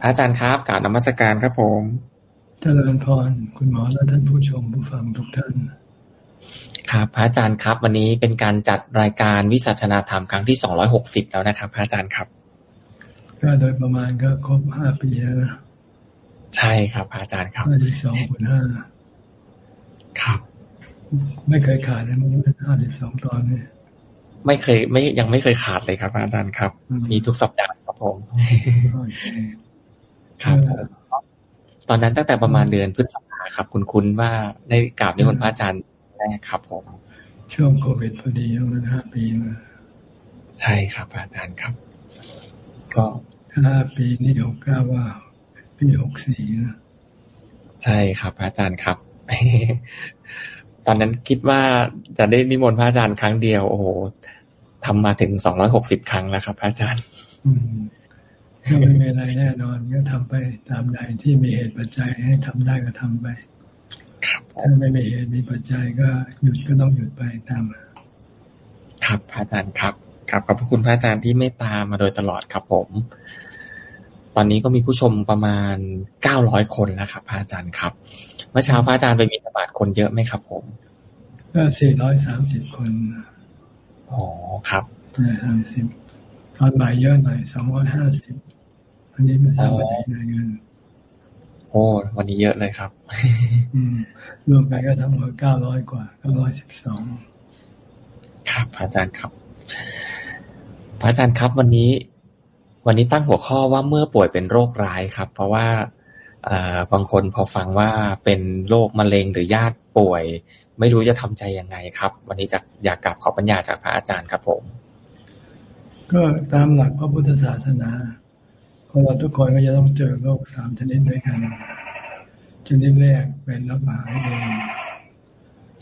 พระอาจารย์ครับกราบนมัสการครับผมเจริญพรคุณหมอและท่านผู้ชมผู้ฟังทุกท่านครับพระอาจารย์ครับ วันนี้เป็นการจัดรายการวิสัชนาธรรมครั้งที่สองร้อยหกสิบแล้วนะครับพระอาจารย์ครับ ก็โดยประมาณก็ครบห้าปีแล้วนะใช่ครับพระอาจารย์ครับห้าสิบสองคูณห้าครับ ไม่เคยขาดเลยมันห้าสิบสองตอนนี่ไม่เคยไม่ยังไม่เคยขาดเลยครับพระอาจารย์ครับอืมมีทุกสัปดาห์ครับผมโอเคครับผมตอนนั้นตั้งแต่ประมาณเดือนพฤษภาครับ คุณคุณว่าได้กราบนิมนต์พระอาจารย์แรกครับผม ช่วงโควิดพอดีมันห้าปีมาใช่ครับพระอาจารย์ครับ ก็ห้าปีนี่หกเก้าว่าปีหกสี่นะใช่ครับพระอาจารย์ครับ ตอนนั้นคิดว่าจะได้นิมนต์พระอาจารย์ครั้งเดียว โอ้โหทำมาถึงสองร้อยหกสิบครั้งแล้วครับ พระอาจารย์อืม ก็ไม่มีอะไรแน่นอน ก็ทำไปตามใดที่มีเหตุปัจจัยให้ทำได้ก็ทำไปครับถ้าไม่มีเหตุมีปัจจัยก็หยุดก็ต้องหยุดไปตามครับพระอาจารย์ครับครับขอบพระคุณพระอาจารย์ที่เมตตามาโดยตลอดครับผม ตอนนี้ก็มีผู้ชมประมาณเก้าร้อยคนแล้วครับพระอาจารย์ครับ เมื่อเช้าพระอาจารย์ไปมีธบาตคนเยอะไหมครับ ผมก็สี่ร้อยสามสิบคนอ๋อครับสามสิบตอนบ่ายเยอะหน่อยสองร้อยห้าสิบ อันนี้ไม่ทราบว่าได้รายเงินโอ้วันนี้เยอะเลยครับอืมรวมกันก็ทั้งหมดเก้าร้อยกว่าเก้าร้อยสิบสองครับพระอาจารย์ครับพระอาจารย์ครับวันนี้ วันนี้ตั้งหัวข้อว่าเมื่อป่วยเป็นโรคร้ายครับ เพราะว่าเอ่อบางคนพอฟังว่าเป็นโรคมะเร็งหรือญาติป่วย ไม่รู้จะทำใจยังไงครับ วันนี้จะอยากกลับขอปัญญาจากพระอาจารย์ครับผม ก็ตามหลักพระพุทธศาสนา คนเราทุกคนก็จะต้องเจอโรคสามชนิดด้วยกัน ชนิดแรกเป็นรับหายเอง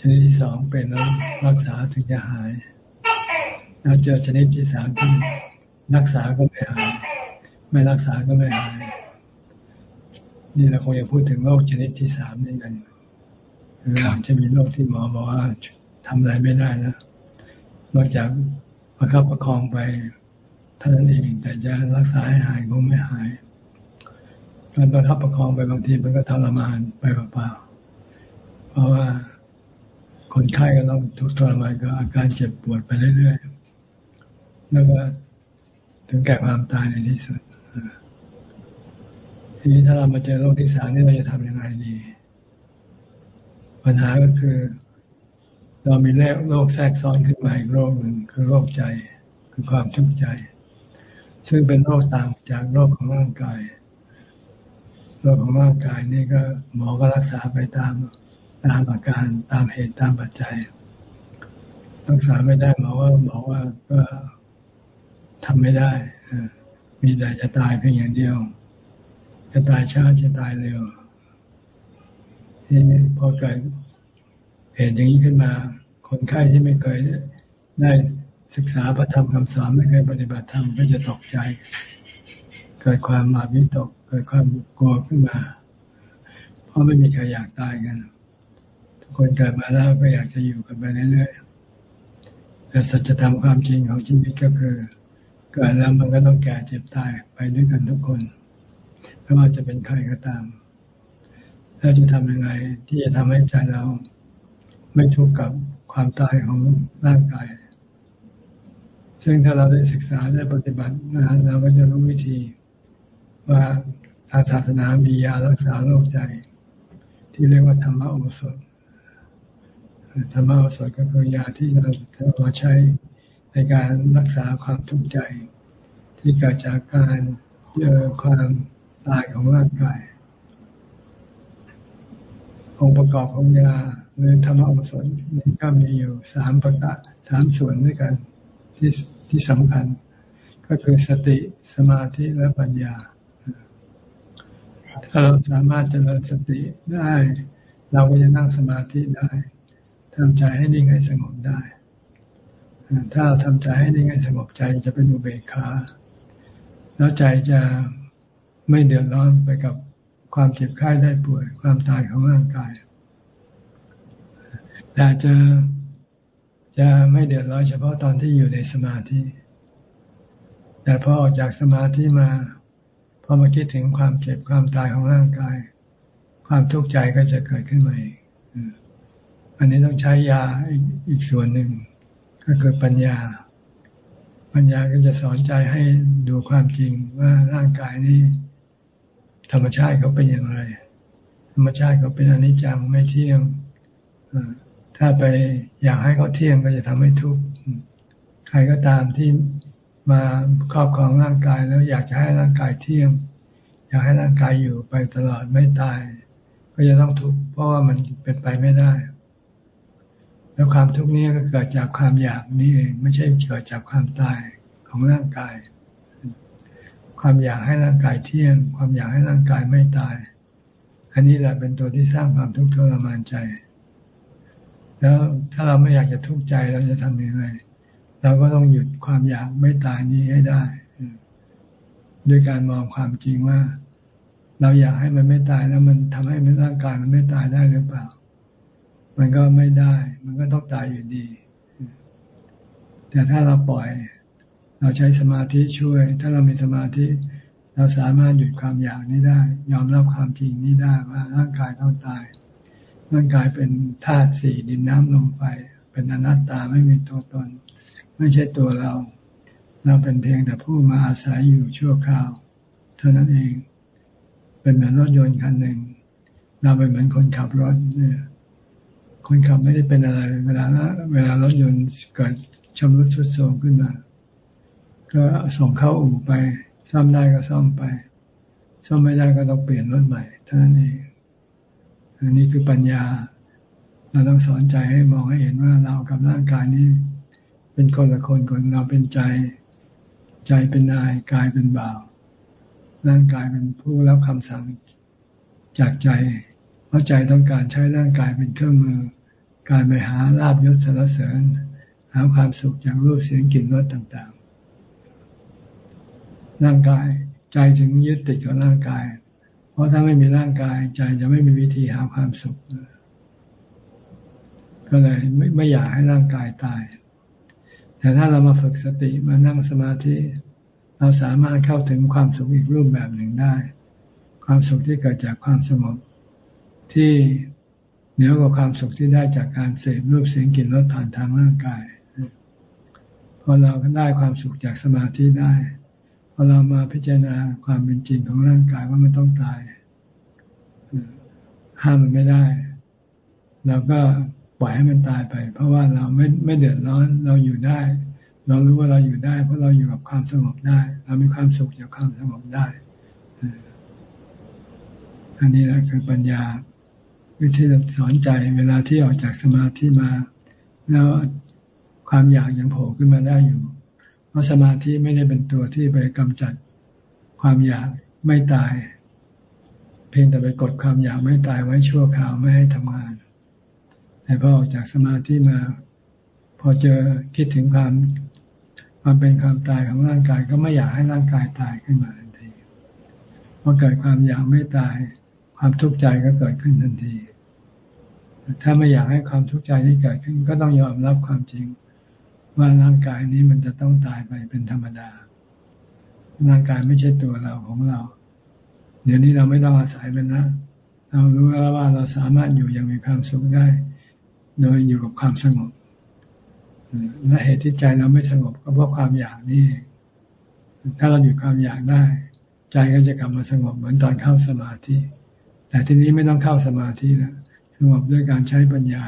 ชนิดที่สองเป็นรักษาถึงจะหาย แล้วเจอชนิดที่สามที่รักษาก็ไม่หาย ไม่รักษาก็ไม่หาย นี่เราคงจะพูดถึงโรคชนิดที่สามนี่กันอครับจะมีโรคที่หมอบอกว่าทำอะไรไม่ได้นะนอกจากประคับประคองไป ท่านั้นเอง แต่จะรักษาให้หายคงไม่หายการประคับประคองไปบางทีมันก็ทรมานไปเปล่าๆเพราะว่าคนไข้ก็ต้องทุกข์ทรมานกับอาการเจ็บปวดไปเรื่อยๆแล้วก็ถึงแก่ความตายในที่สุดทีนี้ถ้าเรามาเจอโรคที่สามนี่เราจะทำยังไงดี ปัญหาก็คือ เรามีโรคแทรกซ้อนขึ้นมาอีกโรคหนึ่งคือโรคใจ คือความทุกข์ใจ ซึ่งเป็นโรคต่างจากโรคของร่างกาย โรคของร่างกายนี่ก็หมอก็รักษาไปตามตามอาการตามเหตุตามปัจจัย รักษาไม่ได้หมอว่าบอกว่าก็ทำไม่ได้อมีแต่จะตายเพียงอย่างเดียว จะตายช้าจะตายเร็วทีนี้พอเกิดเหตุอย่างนี้ขึ้นมา คนไข้ที่ไม่เคยได้ ศึกษาพระธรรมคำสอนไม่เคยปฏิบัติธรรมก็จะตกใจ เกิดความมาวิตก เกิดความกลัวขึ้นมา เพราะไม่มีใครอยากตายกันทุกคนเกิดมาแล้วก็อยากจะอยู่กันไปเรื่อยๆแต่สัจธรรมความจริงของชีวิตก็คือ เกิดแล้วมันก็ต้องแก่เจ็บตายไปด้วยกันทุกคนไม่ว่าจะเป็นใครก็ตามเราจะทำยังไง ที่จะทำให้ใจเราไม่ทุกข์กับความตายของร่างกาย ซึ่งถ้าเราได้ศึกษาได้ปฏิบัตินะเราก็จะรู้วิธีว่าทางศาสนามียารักษาโรคใจ ที่เรียกว่าธรรมโอสถธรรมโอสถก็คือยาที่เราเรามาใช้ในการรักษาความทุกข์ใจ ที่เกิดจากการเจอความตายของร่างกาย องค์ประกอบของยาหรือธรรมโอสถนี่ก็มีอยู่สามประการสามส่วนด้วยกันที่ ที่สำคัญ ก็คือสติสมาธิและปัญญา ถ้าเราสามารถเจริญสติได้ เราก็จะนั่งสมาธิได้ทำใจให้นิ่งให้สงบได้ ถ้าเราทำใจให้นิ่งให้สงบใจจะเป็นอุเบกขาแล้วใจจะไม่เดือดร้อนไปกับความเจ็บไข้ได้ป่วย ความตายของร่างกายแต่จะ จะไม่เดือดร้อนเฉพาะตอนที่อยู่ในสมาธิ แต่พอออกจากสมาธิมา พอมาคิดถึงความเจ็บความตายของร่างกาย ความทุกข์ใจก็จะเกิดขึ้นมาอีกอันนี้ต้องใช้ยาอีกส่วนหนึ่ง ก็คือปัญญา ปัญญาก็จะสอนใจให้ดูความจริงว่าร่างกายนี้ ธรรมชาติเขาเป็นอย่างไร ธรรมชาติเขาเป็นอนิจจังไม่เที่ยง ถ้าไปอยากให้เขาเที่ยงก็จะทำให้ทุกข์ใครก็ตามที่มาครอบครองร่างกายแล้วอยากจะให้ร่างกายเที่ยง อยากให้ร่างกายอยู่ไปตลอดไม่ตาย ก็จะต้องทุกข์เพราะว่ามันเป็นไปไม่ได้ แล้วความทุกข์นี้ก็เกิดจากความอยากนี่เองไม่ใช่เกิดจากความตายของร่างกาย ความอยากให้ร่างกายเที่ยง ความอยากให้ร่างกายไม่ตาย อันนี้แหละเป็นตัวที่สร้างความทุกข์ทรมานใจ แล้วถ้าเราไม่อยากจะทุกข์ใจเราจะทำยังไงเราก็ต้องหยุดความอยากไม่ตายนี้ให้ได้ด้วยการมองความจริงว่า เราอยากให้มันไม่ตายแล้วมันทำให้มันร่างกายมันไม่ตายได้หรือเปล่า มันก็ไม่ได้ มันก็ต้องตายอยู่ดี แต่ถ้าเราปล่อย เราใช้สมาธิช่วย ถ้าเรามีสมาธิ เราสามารถหยุดความอยากนี้ได้ ยอมรับความจริงนี้ได้ว่าร่างกายต้องตาย ร่างกายเป็นธาตุสี่ดินน้ำลมไฟ เป็นอนัตตาไม่มีตัวตน ไม่ใช่ตัวเรา เราเป็นเพียงแต่ผู้มาอาศัยอยู่ชั่วคราว เท่านั้นเอง เป็นเหมือนรถยนต์คันหนึ่ง เราเป็นเหมือนคนขับรถเนี่ยคนขับไม่ได้เป็นอะไร เวลาเวลารถยนต์เกิดชำรุดทรุดโทรมขึ้นมา ก็ส่งเข้าอู่ไป ซ่อมได้ก็ซ่อมไป ซ่อมไม่ได้ก็ต้องเปลี่ยนรถใหม่เท่านั้นเอง อันนี้คือปัญญา เราต้องสอนใจให้มองให้เห็นว่าเรากับร่างกายนี้เป็นคนละคนคนเราเป็นใจ ใจเป็นนายกายเป็นบ่าว ร่างกายเป็นผู้รับคำสั่งจากใจ เพราะใจต้องการใช้ร่างกายเป็นเครื่องมือ การไปหาลาบยศสารเสริญ หาความสุขจากรูปเสียงกลิ่นรสต่างๆ ร่างกายใจถึงยึดติดกับร่างกาย เพราะถ้าไม่มีร่างกายใจจะไม่มีวิธีหาความสุข ก็เลยไม่ไม่อยากให้ร่างกายตาย แต่ถ้าเรามาฝึกสติมานั่งสมาธิ เราสามารถเข้าถึงความสุขอีกรูปแบบหนึ่งได้ ความสุขที่เกิดจากความสงบที่เหนือกว่าความสุขที่ได้จากการเสพรูปเสียงกลิ่นรสผ่านทางร่างกายพอเราได้ความสุขจากสมาธิได้ พอเรามาพิจารณาความเป็นจริงของร่างกายว่ามันต้องตายห้ามมันไม่ได้เราก็ปล่อยให้มันตายไป เพราะว่าเราไม่ไม่เดือดร้อนเราอยู่ได้ เรารู้ว่าเราอยู่ได้ เพราะเราอยู่กับความสงบได้ เรามีความสุขจากความสงบได้อันนี้แหละคือปัญญาวิธีสอนใจเวลาที่ออกจากสมาธิมา แล้วความอยากยังโผล่ขึ้นมาได้อยู่ ราะสมาธิไม่ได้เป็นตัวที่ไปกำจัดความอยากไม่ตาย เพียงแต่ไปกดความอยากไม่ตายไว้ชั่วคราวไม่ให้ทำงานแต่พอออกจากสมาธิมา พอเจอคิดถึงความความเป็นความตายของร่างกายก็ไม่อยากให้ร่างกายตายขึ้นมาทันทีพอเกิดความอยากไม่ตาย ความทุกข์ใจก็เกิดขึ้นทันที ถ้าไม่อยากให้ความทุกข์ใจนี้เกิดขึ้น ก็ต้องยอมรับความจริง ว่าร่างกายนี้มันจะต้องตายไปเป็นธรรมดา ร่างกายไม่ใช่ตัวเราของเรา เดี๋ยวนี้เราไม่ต้องอาศัยมันนะเรารู้แล้วว่าเราสามารถอยู่อย่างมีความสุขได้ โดยอยู่กับความสงบและเหตุที่ใจเราไม่สงบก็เพราะความอยากนี่ ถ้าเราหยุดความอยากได้ ใจก็จะกลับมาสงบเหมือนตอนเข้าสมาธิ แต่ทีนี้ไม่ต้องเข้าสมาธิแล้วสงบด้วยการใช้ปัญญา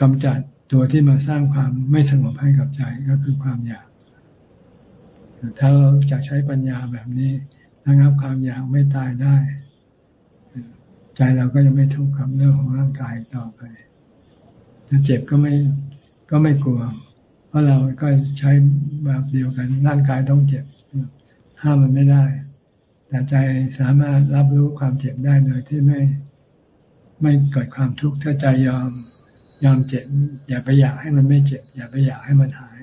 กำจัด ตัวที่มาสร้างความไม่สงบให้กับใจก็คือความอยากถ้าเราจะใช้ปัญญาแบบนี้ระงับความอยากไม่ตายได้ ใจเราก็จะไม่ทุกข์กับเรื่องของร่างกายต่อไปจะเจ็บก็ไม่ก็ไม่กลัว เพราะเราก็ใช้แบบเดียวกัน ร่างกายต้องเจ็บ ห้ามมันไม่ได้ แต่ใจสามารถรับรู้ความเจ็บได้โดยที่ไม่ไม่เกิดความทุกข์ถ้าใจยอม ยอมเจ็บ อย่าไปอยากให้มันไม่เจ็บ อย่าไปอยากให้มันหาย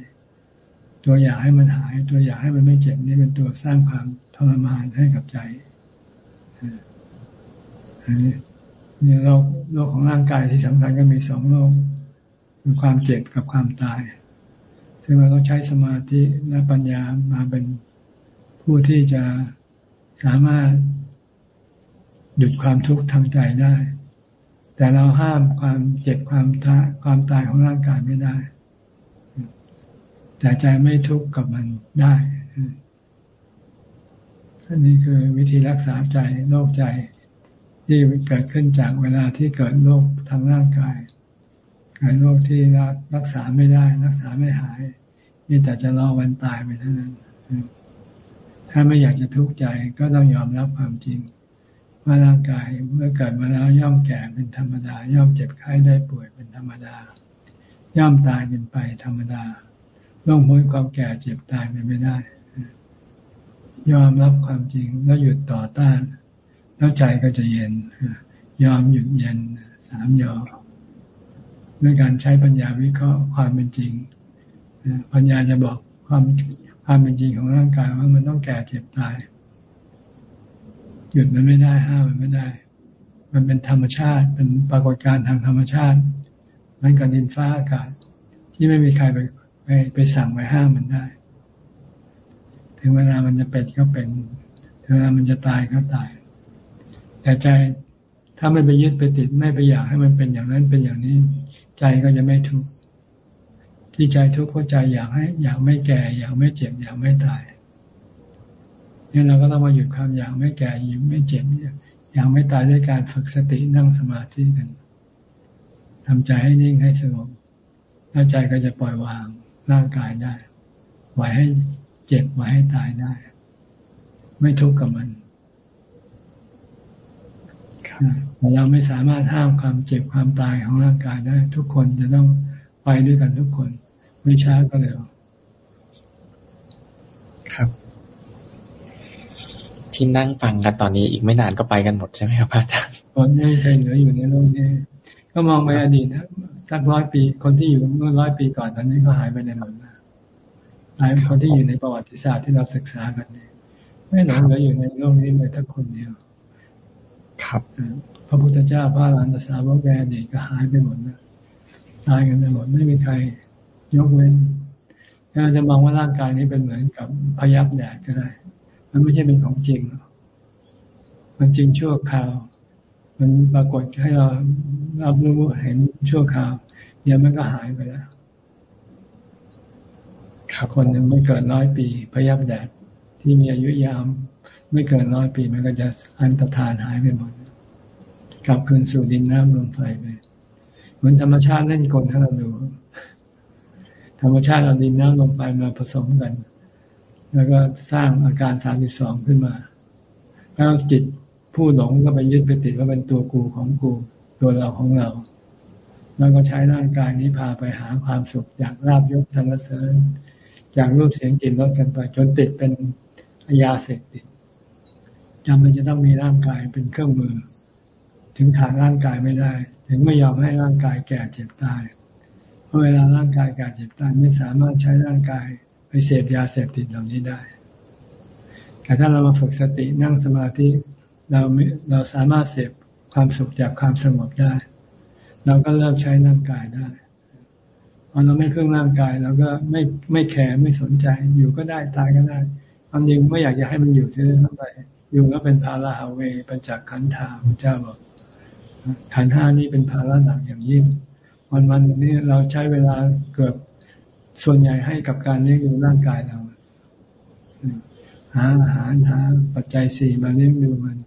ตัวอยากให้มันหาย ตัวอยากให้มันไม่เจ็บนี่เป็นตัวสร้างความทรมานให้กับใจอันนี้โรคโรคของร่างกายที่สำคัญก็มีสองโรคคือความเจ็บกับความตาย ซึ่งเราต้องใช้สมาธิและปัญญามาเป็นผู้ที่จะสามารถหยุดความทุกข์ทางใจได้ แต่เราห้ามความเจ็บความตาความตายของร่างกายไม่ได้ แต่ใจไม่ทุกข์กับมันได้อันนี้คือวิธีรักษาใจโรคใจที่เกิดขึ้นจากเวลาที่เกิดโรคทางร่างกายเกิดโรคที่รักษาไม่ได้ รักษาไม่หายนี่แต่จะรอวันตายไปเท่านั้นถ้าไม่อยากจะทุกข์ใจก็ต้องยอมรับความจริง ว่าร่างกายเมื่อเกิดมาแล้วย่อมแก่เป็นธรรมดา ย่อมเจ็บไข้ได้ป่วยเป็นธรรมดา ย่อมตายเป็นไปธรรมดาล่วงพ้นความแก่เจ็บตายไปไม่ได้ ยอมรับความจริงแล้วหยุดต่อต้าน แล้วใจก็จะเย็น ยอมหยุดเย็นสามยอด้วยการใช้ปัญญาวิเคราะห์ความเป็นจริงปัญญาจะบอกความความเป็นจริงของร่างกายว่ามันต้องแก่เจ็บตาย หยุดมันไม่ได้ห้ามมันไม่ได้ มันเป็นธรรมชาติ เป็นปรากฏการณ์ทางธรรมชาติมันกับดินฟ้าอากาศ ที่ไม่มีใครไปไปไปสั่งไปห้ามมันได้ ถึงเวลามันจะเป็นก็เป็น ถึงเวลามันจะตายก็ตาย แต่ใจถ้าไม่ไปยึดไปติดไม่ไปอยากให้มันเป็นอย่างนั้นเป็นอย่างนี้ ใจก็จะไม่ทุกข์ที่ใจทุกข์เพราะใจอยากให้ อยากไม่แก่ อยากไม่เจ็บอยากไม่ตาย นี่เราก็ต้องมาหยุดความอยากไม่แก่อยากไม่เจ็บอยากไม่ตายด้วยการฝึกสตินั่งสมาธิกันทำใจให้นิ่งให้สงบแล้วใจก็จะปล่อยวางร่างกายได้ไหวให้เจ็บไหวให้ตายได้ ไม่ทุกข์กับมันเราไม่สามารถห้ามความเจ็บความตายของร่างกายได้ ทุกคนจะต้องไปด้วยกันทุกคน ไม่ช้าก็เร็วครับ ที่นั่งฟังกันตอนนี้อีกไม่นานก็ไปกันหมดใช่ไหมครับอาจารย์คนไม่เคยเหลืออยู่ในโลกนี้ก็มองไปอดีตนะสักร้อยปีคนที่อยู่เมื่อร้อยปีก่อนตอนนี้ก็หายไปในหมดนะหายคนที่อยู่ในประวัติศาสตร์ที่เราศึกษากันนี่ไม่หลงเหลืออยู่ในโลกนี้เลยทั้งคนเดียว ครับพระพุทธเจ้าพระอรหันตสาวกแกอดีตก็หายไปหมดนะตายกันไปหมดไม่มีใครยกเว้นเราจะมองว่าร่างกายนี้เป็นเหมือนกับพยับแดดก็ได้ มันไม่ใช่เป็นของจริง มันจริงชั่วคราว มันปรากฏให้เรารับรู้เห็นชั่วคราว เดี๋ยวมันก็หายไปแล้วคนหนึ่งไม่เกินร้อยปี พยับแดดที่มีอายุยาวไม่เกินร้อยปีมันก็จะอันตรธานหายไปหมดกลับคืนสู่ดินน้ำลมไฟไปเหมือนธรรมชาติเล่นกลให้เราดูธรรมชาติเอาดินน้ำลมไปมาผสมกัน แล้วก็สร้างอาการสามสิบสองขึ้นมา แล้วจิตผู้หลงก็ไปยึดไปติดว่าเป็นตัวกูของกูตัวเราของเรา แล้วก็ใช้ร่างกายนี้พาไปหาความสุขจากราบยศสรรเสริญจากรูปเสียงกลิ่นรสกันไป จนติดเป็นยาเสพติดจำเป็นจะต้องมีร่างกายเป็นเครื่องมือ ถึงขาดร่างกายไม่ได้ ถึงไม่ยอมให้ร่างกายแก่เจ็บตายเพราะเวลาร่างกายแก่เจ็บตายไม่สามารถใช้ร่างกาย ไปเสพยาเสพติดเหล่านี้ได้ แต่ถ้าเรามาฝึกสตินั่งสมาธิเราเราสามารถเสพความสุขจากความสงบได้ เราก็เริ่มใช้ร่างกายได้พอเราไม่เครื่องร่างกายเราก็ไม่ไม่แคร์ไม่สนใจอยู่ก็ได้ตายก็ได้ความจริงไม่อยากจะให้มันอยู่เฉยๆไปอยู่แล้วเป็นภาราฮาเวป็นจากขันธาพระเจ้าบอกขันห้านี้เป็นภาระหนักอย่างยิ่งวันวันนี้เราใช้เวลาเกือบ ส่วนใหญ่ให้กับการเลี้ยงดูร่างกายเราหาอาหารหาปัจจัยสี่มาเลี้ยงดูมัน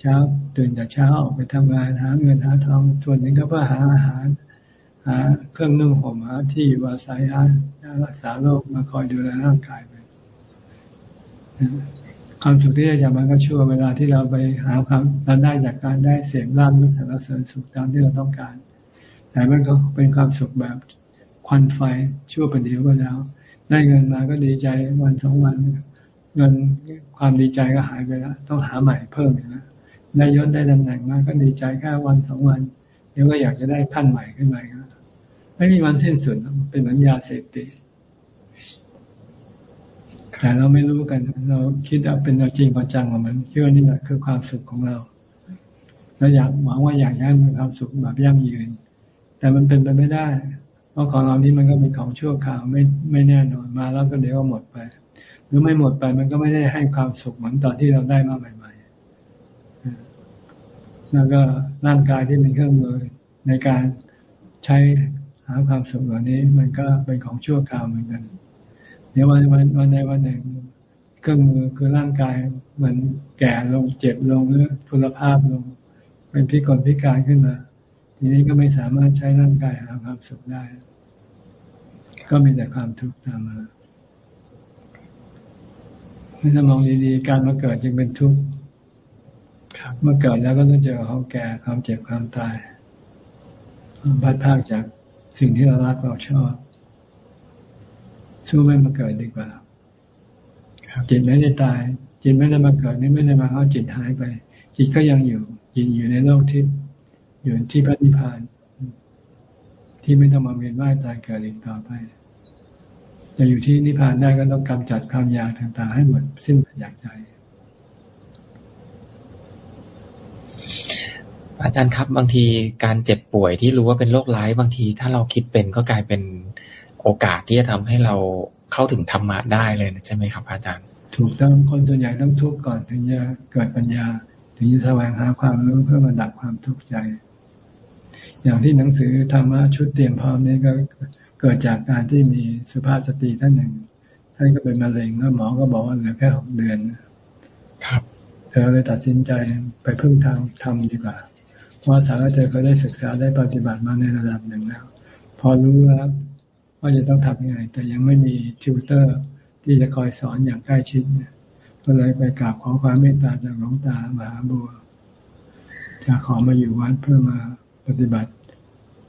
เช้าตื่นแต่เช้าออกไปทำงานหาเงินหาทองส่วนหนึ่งก็เพื่อหาอาหาร หาเครื่องนึ่งห่มหาที่อยู่อาศัยหารักษาโรคมาคอยดูแลร่างกายไปความสุขที่ได้จากมันก็ชั่วเวลาที่เราไปหาความเราได้จากการได้เสียงร่างมุสารเสริญสุขตามที่เราต้องการ แต่มันก็เป็นความสุขแบบ ควันไฟชั่วประเดี๋ยวก็แล้ว ได้เงินมาก็ดีใจวันสองวัน เงินความดีใจก็หายไปแล้วต้องหาใหม่เพิ่มอีกนะได้ยศได้ตำแหน่งมาก็ดีใจแค่วันสองวัน เดี๋ยวก็อยากจะได้ขั้นใหม่ขึ้นมาไม่มีวันสิ้นสุดเป็นเหมือนยาเสพติดแต่เราไม่รู้กัน เราคิดว่าเป็นเราจริงประจังของมันคิดว่านี่แหละคือความสุขของเราเราอยากหวังว่าอยากให้มีความสุขแบบยั่งยืน แต่มันเป็นไปไม่ได้ ราะของเรานี้มันก็เป็นของชั่วคราวไม่ไม่แน่นอนมาแล้วก็เดี๋ยวก็หมดไป หรือไม่หมดไปมันก็ไม่ได้ให้ความสุขเหมือนตอนที่เราได้มาใหม่ๆแล้วก็ร่างกายที่เป็นเครื่องมือในการใช้หาความสุขเหล่านี้ มันก็เป็นของชั่วคราวเหมือนกัน เดี๋ยววันวันวันใดวันหนึ่งเครื่องมือคือร่างกายมันแก่ลงเจ็บลงหรือคุณภาพลง เป็นพิกลพิการขึ้นมา ทีนี้ก็ไม่สามารถใช้ร่างกายหาความสุขได้ ก็มีแต่ความทุกข์ตามมาถ้ามองดีๆ การมาเกิดจึงเป็นทุกข์เมื่อเกิดแล้วก็ต้องเจอความแก่ความเจ็บความตายบัดพากจากสิ่งที่เรารักเราชอบ สู้ไม่มาเกิดดีกว่าจิตไม่ได้ตาย จิตไม่ได้มาเกิดนี่ไม่ได้มาเอาจิตหายไป จิตก็ยังอยู่ยินอยู่ในโลกที่ อยู่ที่พระนิพพาน ที่ไม่ต้องมาเวียนว่ายตายเกิดอีกต่อไปจะอยู่ที่นิพพานได้ก็ต้องกำจัดความอยากต่างๆ ให้หมดสิ้นอยากใจ อาจารย์ครับบางทีการเจ็บป่วยที่รู้ว่าเป็นโรคร้ายบางที ถ้าเราคิดเป็นก็กลายเป็นโอกาสที่จะทำให้เราเข้าถึงธรรมะได้เลยใช่ไหมครับ อาจารย์ ถูกต้องคนส่วนใหญ่ต้องทุกข์ก่อนถึงจะเกิดปัญญา ถึงจะแสวงหาความรู้เพื่อมาดับความทุกข์ใจ อย่างที่หนังสือธรรมะชุดเตรียมพร้อมนี้ก็เกิดจากการที่มีสุภาพสตรีท่านหนึ่ง ท่านก็เป็นมะเร็งแล้วหมอก็บอกว่าเหลือแค่หกเดือนครับ เธอเลยตัดสินใจไปพึ่งทางทำดีกว่า เพราะสารเธอก็ได้ศึกษาได้ปฏิบัติมาในระดับหนึ่งแล้ว พอรู้แล้วว่าจะต้องทำยังไง แต่ยังไม่มีติวเตอร์ที่จะคอยสอนอย่างใกล้ชิดก็เลยไปกราบขอความเมตตาจากหลวงตามหาบัวจะขอมาอยู่วัดเพื่อมาปฏิบัติ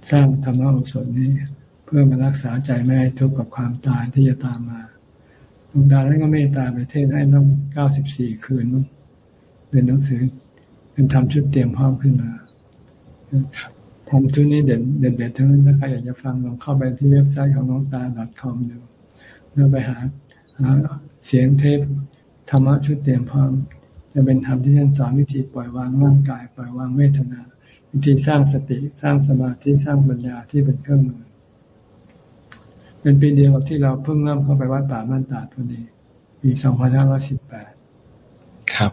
สร้างธรรมโอสถนี้ เพื่อมารักษาใจไม่ให้ทุกข์กับความตายที่จะตามมาหลวงตาท่านก็เมตตาไปเทศน์ให้ตั้งเก้าสิบสี่คืนเป็นหนังสือ เป็นทำชุดเตรียมพร้อมขึ้นมาทำชุดนี้เด็ดเด็ดเด็ดทั้งนั้นถ้าใครอยากจะฟังลองเข้าไปที่เว็บไซต์ของหลวงตา .com ดูแล้วไปหาหาเสียงเทปธรรมะชุดเตรียมพร้อม จะเป็นธรรมที่ท่านสอนวิธีปล่อยวางร่างกาย ปล่อยวางเวทนา วิธีสร้างสติสร้างสมาธิสร้างปัญญาที่เป็นเครื่องมือ เป็นปีเดียวกับที่เราเพิ่งเริ่มเข้าไปวัดป่ามั่นตาพอดีปีสองพันห้าร้อยสิบแปดครับ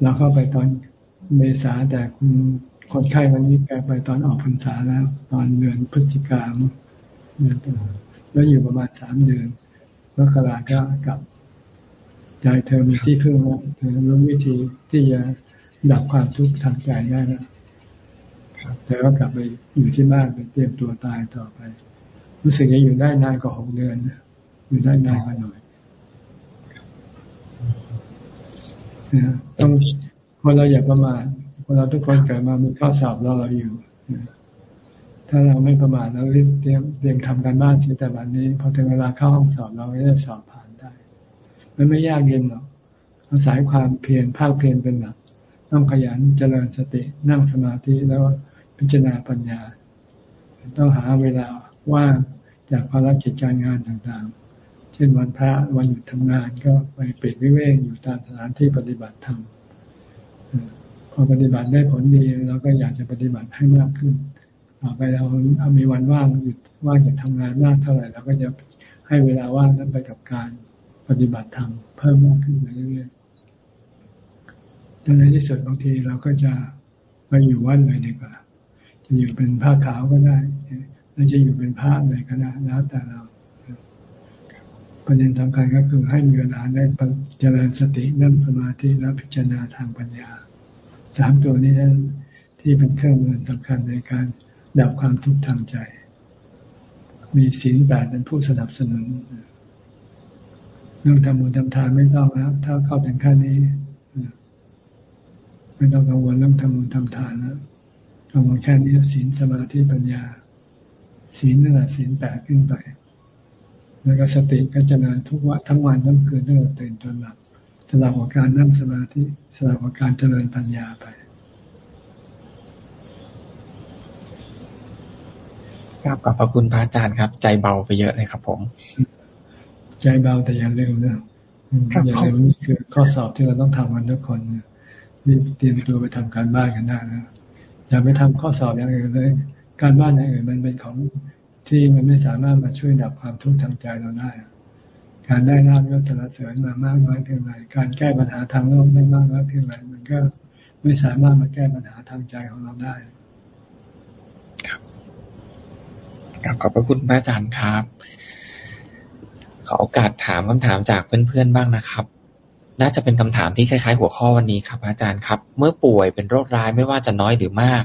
เราเข้าไปตอนเมษาแต่คุณคนไข้วันนี้แกไปตอนออกพรรษาแล้ว ตอนเดือนพฤศจิกาเดือนแล้วอยู่ประมาณสามเดือนมกราก็กลับใจเธอมีที่พึ่งแล้วเธอรู้วิธีที่จะดับความทุกข์ทางใจได้แล้ว แต่ก็กลับไปอยู่ที่บ้านไปเตรียมตัวตายต่อไป รู้สึกจะอยู่ได้นานกว่าหกเดือนอยู่ได้นานกว่าหน่อยต้องคนเราอย่าประมาทคนเราทุกคนเกิดมามีข้อสอบเราเราอยู่ถ้าเราไม่ประมาทเรารีบเตรียมเตรียมทำการบ้านทีแต่วันนี้พอถึงเวลาเข้าห้องสอบเราก็จะสอบผ่านได้ มันไม่ยากเย็นหรอกอาศัยความเพียรภาคเพียรเป็นหลักต้องขยันเจริญสตินั่งสมาธิแล้ว พิจารณาปัญญา ต้องหาเวลาว่างจากภารกิจการงานต่างๆ เช่นวันพระวันหยุดทำงานก็ไปเปิดวิเวกอยู่ตามสถานที่ปฏิบัติธรรมพอปฏิบัติได้ผลดีเราก็อยากจะปฏิบัติให้มากขึ้นต่อไปเราเอามีวันว่างหยุดว่างจากทำงานมากเท่าไหร่เราก็จะให้เวลาว่างนั้นไปกับการปฏิบัติธรรมเพิ่มมากขึ้นไปเรื่อยๆในที่สุดบางทีเราก็จะไปอยู่วัดเลยดีกว่า อยู่เป็นผ้าขาวก็ได้เราจะอยู่เป็นพระในคณะแล้วแต่เราประเด็นสำคัญก็คือให้มีเวลาได้เจริญสตินั่งสมาธิและพิจารณาทางปัญญาสามตัวนี้นั้นที่เป็นเครื่องมือสำคัญในการดับความทุกข์ทางใจ มีศีลแปดเป็นผู้สนับสนุนเรื่องทำบุญทำทานไม่ต้องแล้วถ้าเข้าถึงขั้นนี้ไม่ต้องกังวลเรื่องทำบุญทำทานแล้ว กังวลแค่นี้ศีลสมาธิปัญญา ศีลนั่นแหละศีลแปดขึ้นไป แล้วก็สติก็จะนานทุกวันทั้งวันทั้งคืนตั้งแต่ตื่นจนหลับสลับกับการนั่งสมาธิสลับกับการเจริญปัญญาไปครับขอบพระคุณพระอาจารย์ครับ ใจเบาไปเยอะเลยครับผม ใจเบาแต่อย่าลืมนะอย่าลืมนี่คือข้อสอบที่เราต้องทำกันทุกคนนี่เตรียมตัวไปทำการบ้านกันได้นะ อย่าไปทำข้อสอบอย่างอื่นเลย การบ้านอย่างอื่นมันเป็นของที่มันไม่สามารถมาช่วยดับความทุกข์ทางใจเราได้ การได้ลาบยศสรรเสริญมามากน้อยเพียงไร การแก้ปัญหาทางโลกได้มากน้อยเพียงไรมันก็ไม่สามารถมาแก้ปัญหาทางใจของเราได้ ครับขอบพระคุณพระอาจารย์ครับ ขอโอกาสถามคำถามจากเพื่อนๆบ้างนะครับ น่าจะเป็นคำถามที่คล้ายๆ หัวข้อวันนี้ครับ อาจารย์ครับ เมื่อป่วยเป็นโรคร้ายไม่ว่าจะน้อยหรือมาก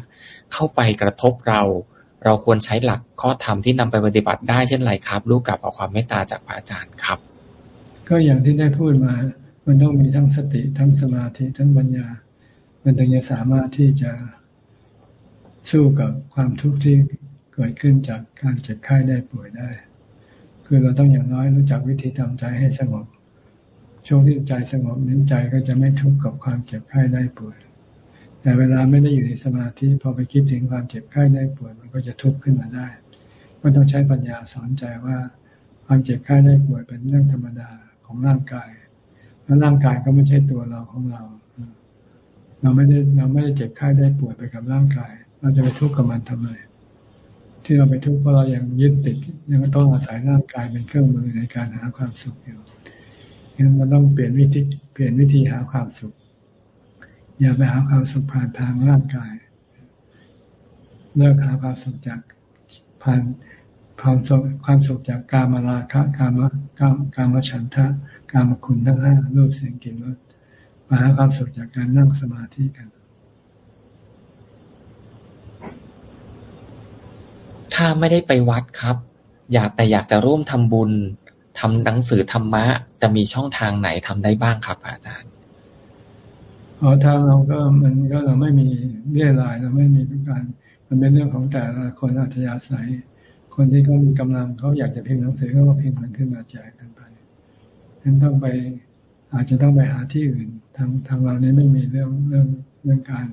เข้าไปกระทบเรา เราควรใช้หลักข้อธรรมที่นำไปปฏิบัติได้เช่นไรครับ รู้กับขอความเมตตาจากพระอาจารย์ครับ ก็อย่างที่ได้พูดมา มันต้องมีทั้งสติทั้งสมาธิทั้งปัญญา มันถึงจะสามารถที่จะสู้กับความทุกข์ที่เกิดขึ้นจากการเจ็บไข้ได้ป่วยได้ คือเราต้องอย่างน้อยรู้จักวิธีทำใจให้สงบ ช่วงที่ใจสงบนิ้นใจก็จะไม่ทุกข์กับความเจ็บไข้ได้ป่วย แต่เวลาไม่ได้อยู่ในสมาธิพอไปคิดถึงความเจ็บไข้ได้ป่วย มันก็จะทุกข์ขึ้นมาได้ก็ต้องใช้ปัญญาสอนใจว่าความเจ็บไข้ได้ป่วยเป็นเรื่องธรรมดาของร่างกาย แล้วร่างกายก็ไม่ใช่ตัวเราของเรา เราไม่ได้เราไม่ได้เจ็บไข้ได้ป่วยไปกับร่างกาย เราจะไปทุกข์กับมันทำไม ที่เราไปทุกข์เพราะเรายังยึดติดยังต้องอาศัยร่างกายเป็นเครื่องมือในการหาความสุขอยู่ งั้นเราต้องเปลี่ยนวิธีเปลี่ยนวิธีหาความสุข อย่าไปหาความสุขผ่านทางร่างกาย เลิกหาความสุขจากผ่านความสุขความสุขจากกามราคะกามกามกามฉันทะกามคุณทั้งห้ารูปเสียงกลิ่นรสมาหาความสุขจากการนั่งสมาธิกัน ถ้าไม่ได้ไปวัดครับ อยากแต่อยากจะร่วมทำบุญ ทำหนังสือธรรมะ จะมีช่องทางไหนทำได้บ้างครับอาจารย์อ๋อทางเราก็มันก็เราไม่มีเรี่ยรายเราไม่มีการ มันเป็นเรื่องของแต่ละคนอัธยาศัย คนที่เขามีกำลังเขาอยากจะพิมพ์หนังสือก็พิมพ์มันขึ้นมาแจกกันไปนั้นต้องไปอาจจะต้องไปหาที่อื่น ทางทางเรานี้ไม่มีเรื่องเรื่องเรื่องการ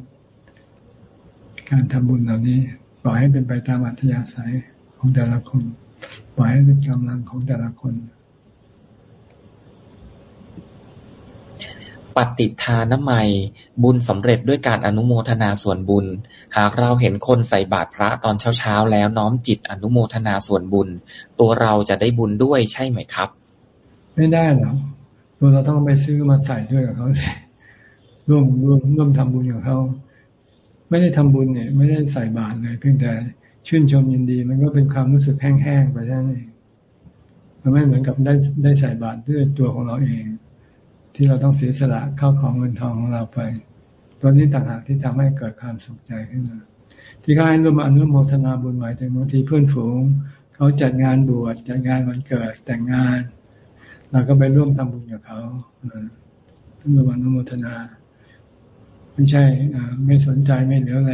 การทำบุญเหล่านี้ปล่อยให้เป็นไปตามอัธยาศัยของแต่ละคน ปล่อยให้เป็นกำลังของแต่ละคน ปฏิทานไมบุญสำเร็จด้วยการอนุโมทนาส่วนบุญ หากเราเห็นคนใส่บาตรพระตอนเช้าๆ แล้วน้อมจิตอนุโมทนาส่วนบุญ ตัวเราจะได้บุญด้วยใช่ไหมครับ ไม่ได้หรอกตัวเราต้องไปซื้อมาใส่ด้วยกับเขาร่วมร่วมร่วมทำบุญกับเขา ไม่ได้ทำบุญเนี่ย ไม่ได้ใส่บาตรเลยเพียงแต่ชื่นชมยินดี มันก็เป็นความรู้สึกแห้งๆไปแค่นั้นเองมันไม่เหมือนกับได้ได้ใส่บาตรด้วยตัวของเราเอง ที่เราต้องเสียสละเข้าของเงินทองของเราไป ตัวนี้ต่างหากที่ทำให้เกิดความสุขใจขึ้นมา ที่เขาให้ร่วมอนุโมทนาบุญหมายถึงบางทีเพื่อนฝูง เขาจัดงานบวชจัดงานวันเกิดแต่งงานเราก็ไปร่วมทำบุญกับเขาร่วมอนุโมทนา ไม่ใช่ไม่สนใจไม่เหลียวแล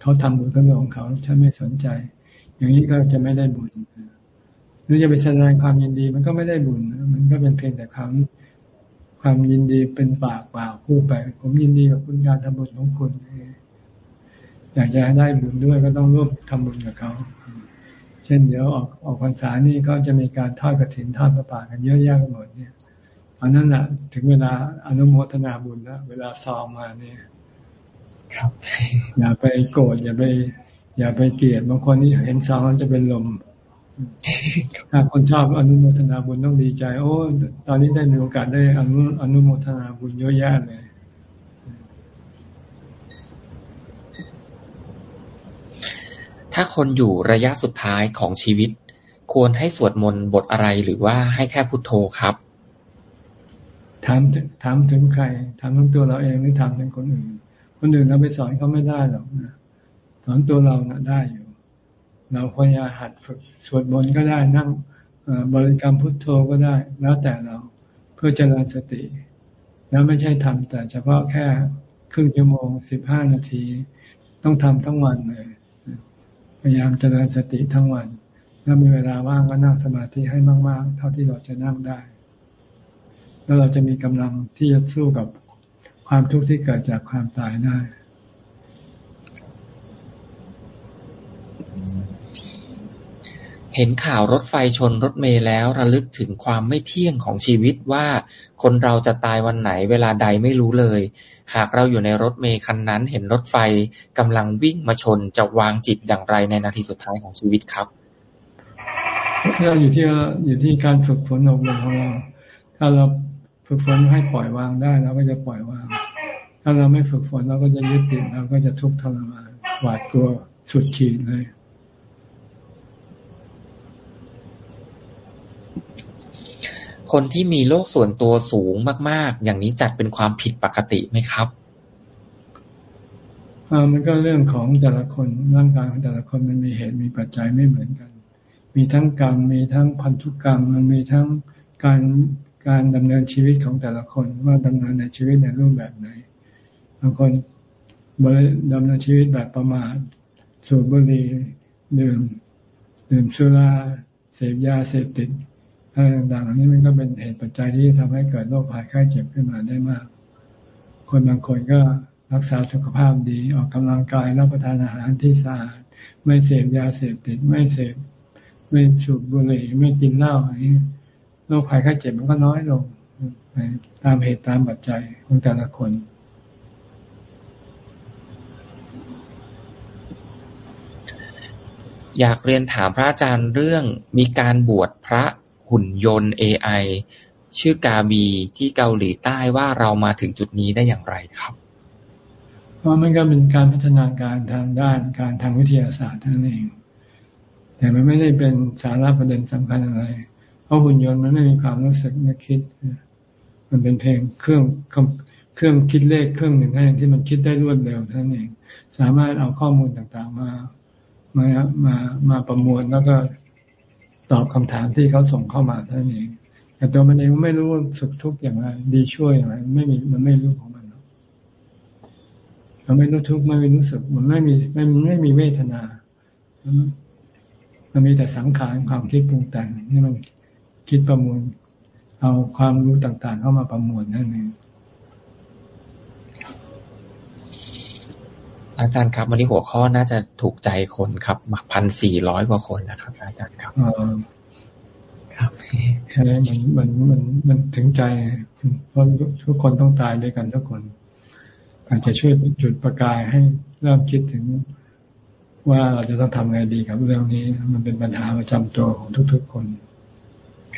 เขาทำบุญก็เรื่องของเขาฉันไม่สนใจ อย่างนี้ก็จะไม่ได้บุญหรือจะไปแสดงความยินดีมันก็ไม่ได้บุญ มันก็เป็นเพียงแต่ความ ความยินดีเป็นปากเปล่าพูดไป ผมยินดีกับคุณการทำบุญของคุณอยากจะได้บุญด้วยก็ต้องร่วมทำบุญกับเขา เช่นเดี๋ยวออกออกพรรษานี่ก็จะมีการทอดกระถินทอดประปากันเยอะแยะกันหมดเนี่ยอันนั้นแหละถึงเวลาอนุโมทนาบุญแล้วเวลาซองมาเนี่ยครับอย่าไปโกรธอย่าไป อย่าไปเกลียดบางคนนี่เห็นซองแล้วจะเป็นลม ถ้าคนชอบอนุโมทนาบุญต้องดีใจ โอ้ ตอนนี้ได้มีโอกาสได้อนุอนุโมทนาบุญเยอะแยะเลยถ้าคนอยู่ระยะสุดท้ายของชีวิต ควรให้สวดมนต์บทอะไรหรือว่าให้แค่พุทโธครับถามถามถึงใครถามถึงตัวเราเองหรือถามถึงคนอื่น คนอื่นเราไปสอนเขาไม่ได้หรอกนะสอนตัวเรานะ่ะได้อยู่ เราพยายาหัดฝึกสวดมนต์ก็ได้นั่งบริกรรมพุทโธก็ได้ แล้วแต่เราเพื่อเจริญสติ แล้วไม่ใช่ทำแต่เฉพาะแค่ครึ่งชั่วโมงสิบห้านาที ต้องทำทั้งวันเลยพยายามเจริญสติทั้งวันถ้ามีเวลาว่างก็นั่งสมาธิให้มาก ๆ เท่าที่เราจะนั่งได้ แล้วเราจะมีกำลังที่จะสู้กับความทุกข์ที่เกิดจากความตายได้ เห็นข่าวรถไฟชนรถเมล์แล้วระลึกถึงความไม่เที่ยงของชีวิตว่าคนเราจะตายวันไหนเวลาใดไม่รู้เลย หากเราอยู่ในรถเมล์คันนั้น เห็นรถไฟกำลังวิ่งมาชนจะวางจิตอย่างไรในนาทีสุดท้ายของชีวิตครับก็อยู่ที่อยู่ที่การฝึกฝนอบรมของเราถ้าเราฝึกฝนให้ปล่อยวางได้เราก็จะปล่อยวาง ถ้าเราไม่ฝึกฝนเราก็จะยึดติดเราก็จะทุกข์ทรมานหวาดกลัวสุดขีดเลย คนที่มีโลกส่วนตัวสูงมาก ๆ อย่างนี้จัดเป็นความผิดปกติไหมครับอ่ามันก็เรื่องของแต่ละคนร่างกายของแต่ละคนมันมีเหตุมีปัจจัยไม่เหมือนกัน มีทั้งกรรมมีทั้งพันธุกรรม มันมีทั้งการการดำเนินชีวิตของแต่ละคนว่าดำเนินในชีวิตในรูปแบบไหนบางคนดำเนินชีวิตแบบประมาทสูบบุหรี่ดื่มดื่มสุราเสพยาเสพติด อะไรต่างๆเหล่านี้มันก็เป็นเหตุปัจจัยที่ทำให้เกิดโรคภัยไข้เจ็บขึ้นมาได้มาก คนบางคนก็รักษาสุขภาพดี ออกกำลังกายรับประทานอาหารที่สะอาดไม่เสพยาเสพติด ไม่เสพไม่สูบบุหรี่ไม่กินเหล้าอย่างนี้โรคภัยไข้เจ็บมันก็น้อยลงตามเหตุตามปัจจัยของแต่ละคนอยากเรียนถามพระอาจารย์เรื่องมีการบวชพระ หุ่นยนต์ AI ชื่อกาบีที่เกาหลีใต้ว่าเรามาถึงจุดนี้ได้อย่างไรครับราะมันก็เป็นการพัฒนาการทางด้านการทางวิทยาศาสตร์นั่นเอง แต่มันไม่ได้เป็นสาระประเด็นสำคัญอะไร เพราะหุ่นยนต์มันไม่มีความรู้สึกนึกคิด มันเป็นเพียงเครื่องเครื่องคิดเลขเครื่องหนึ่งเท่านั้นที่มันคิดได้รวดเร็วเท่านั้นเอง สามารถเอาข้อมูลต่างๆมามามามาประมวลแล้วก็ ตอบคำถามที่เขาส่งเข้ามาเท่านั้นเองแต่ตัวมันเองไม่รู้สุขทุกข์อย่างไร ดีช่วยอย่างไรไม่มีมันไม่รู้ของเราไม่รู้ทุกข์ไม่รู้สึกมันไม่มีไม่ไม่มีเวทนา มันมีแต่สังขารความคิดปรุงแต่งนี่มันคิดประมวล เอาความรู้ต่างๆ เข้ามาประมวลนั่นเอง อาจารย์ครับวันนี้หัวข้อน่าจะถูกใจคนครับพันสี่ร้อยกว่าคนนะครับ อาจารย์ครับครับแค่มันมันมันมันถึงใจเพราะทุกคนต้องตายด้วยกันทุกคน อาจจะช่วยจุดประกายให้เริ่มคิดถึงว่าเราจะต้องทำไงดีครับ เรื่องนี้มันเป็นปัญหาประจำตัวของทุกๆคน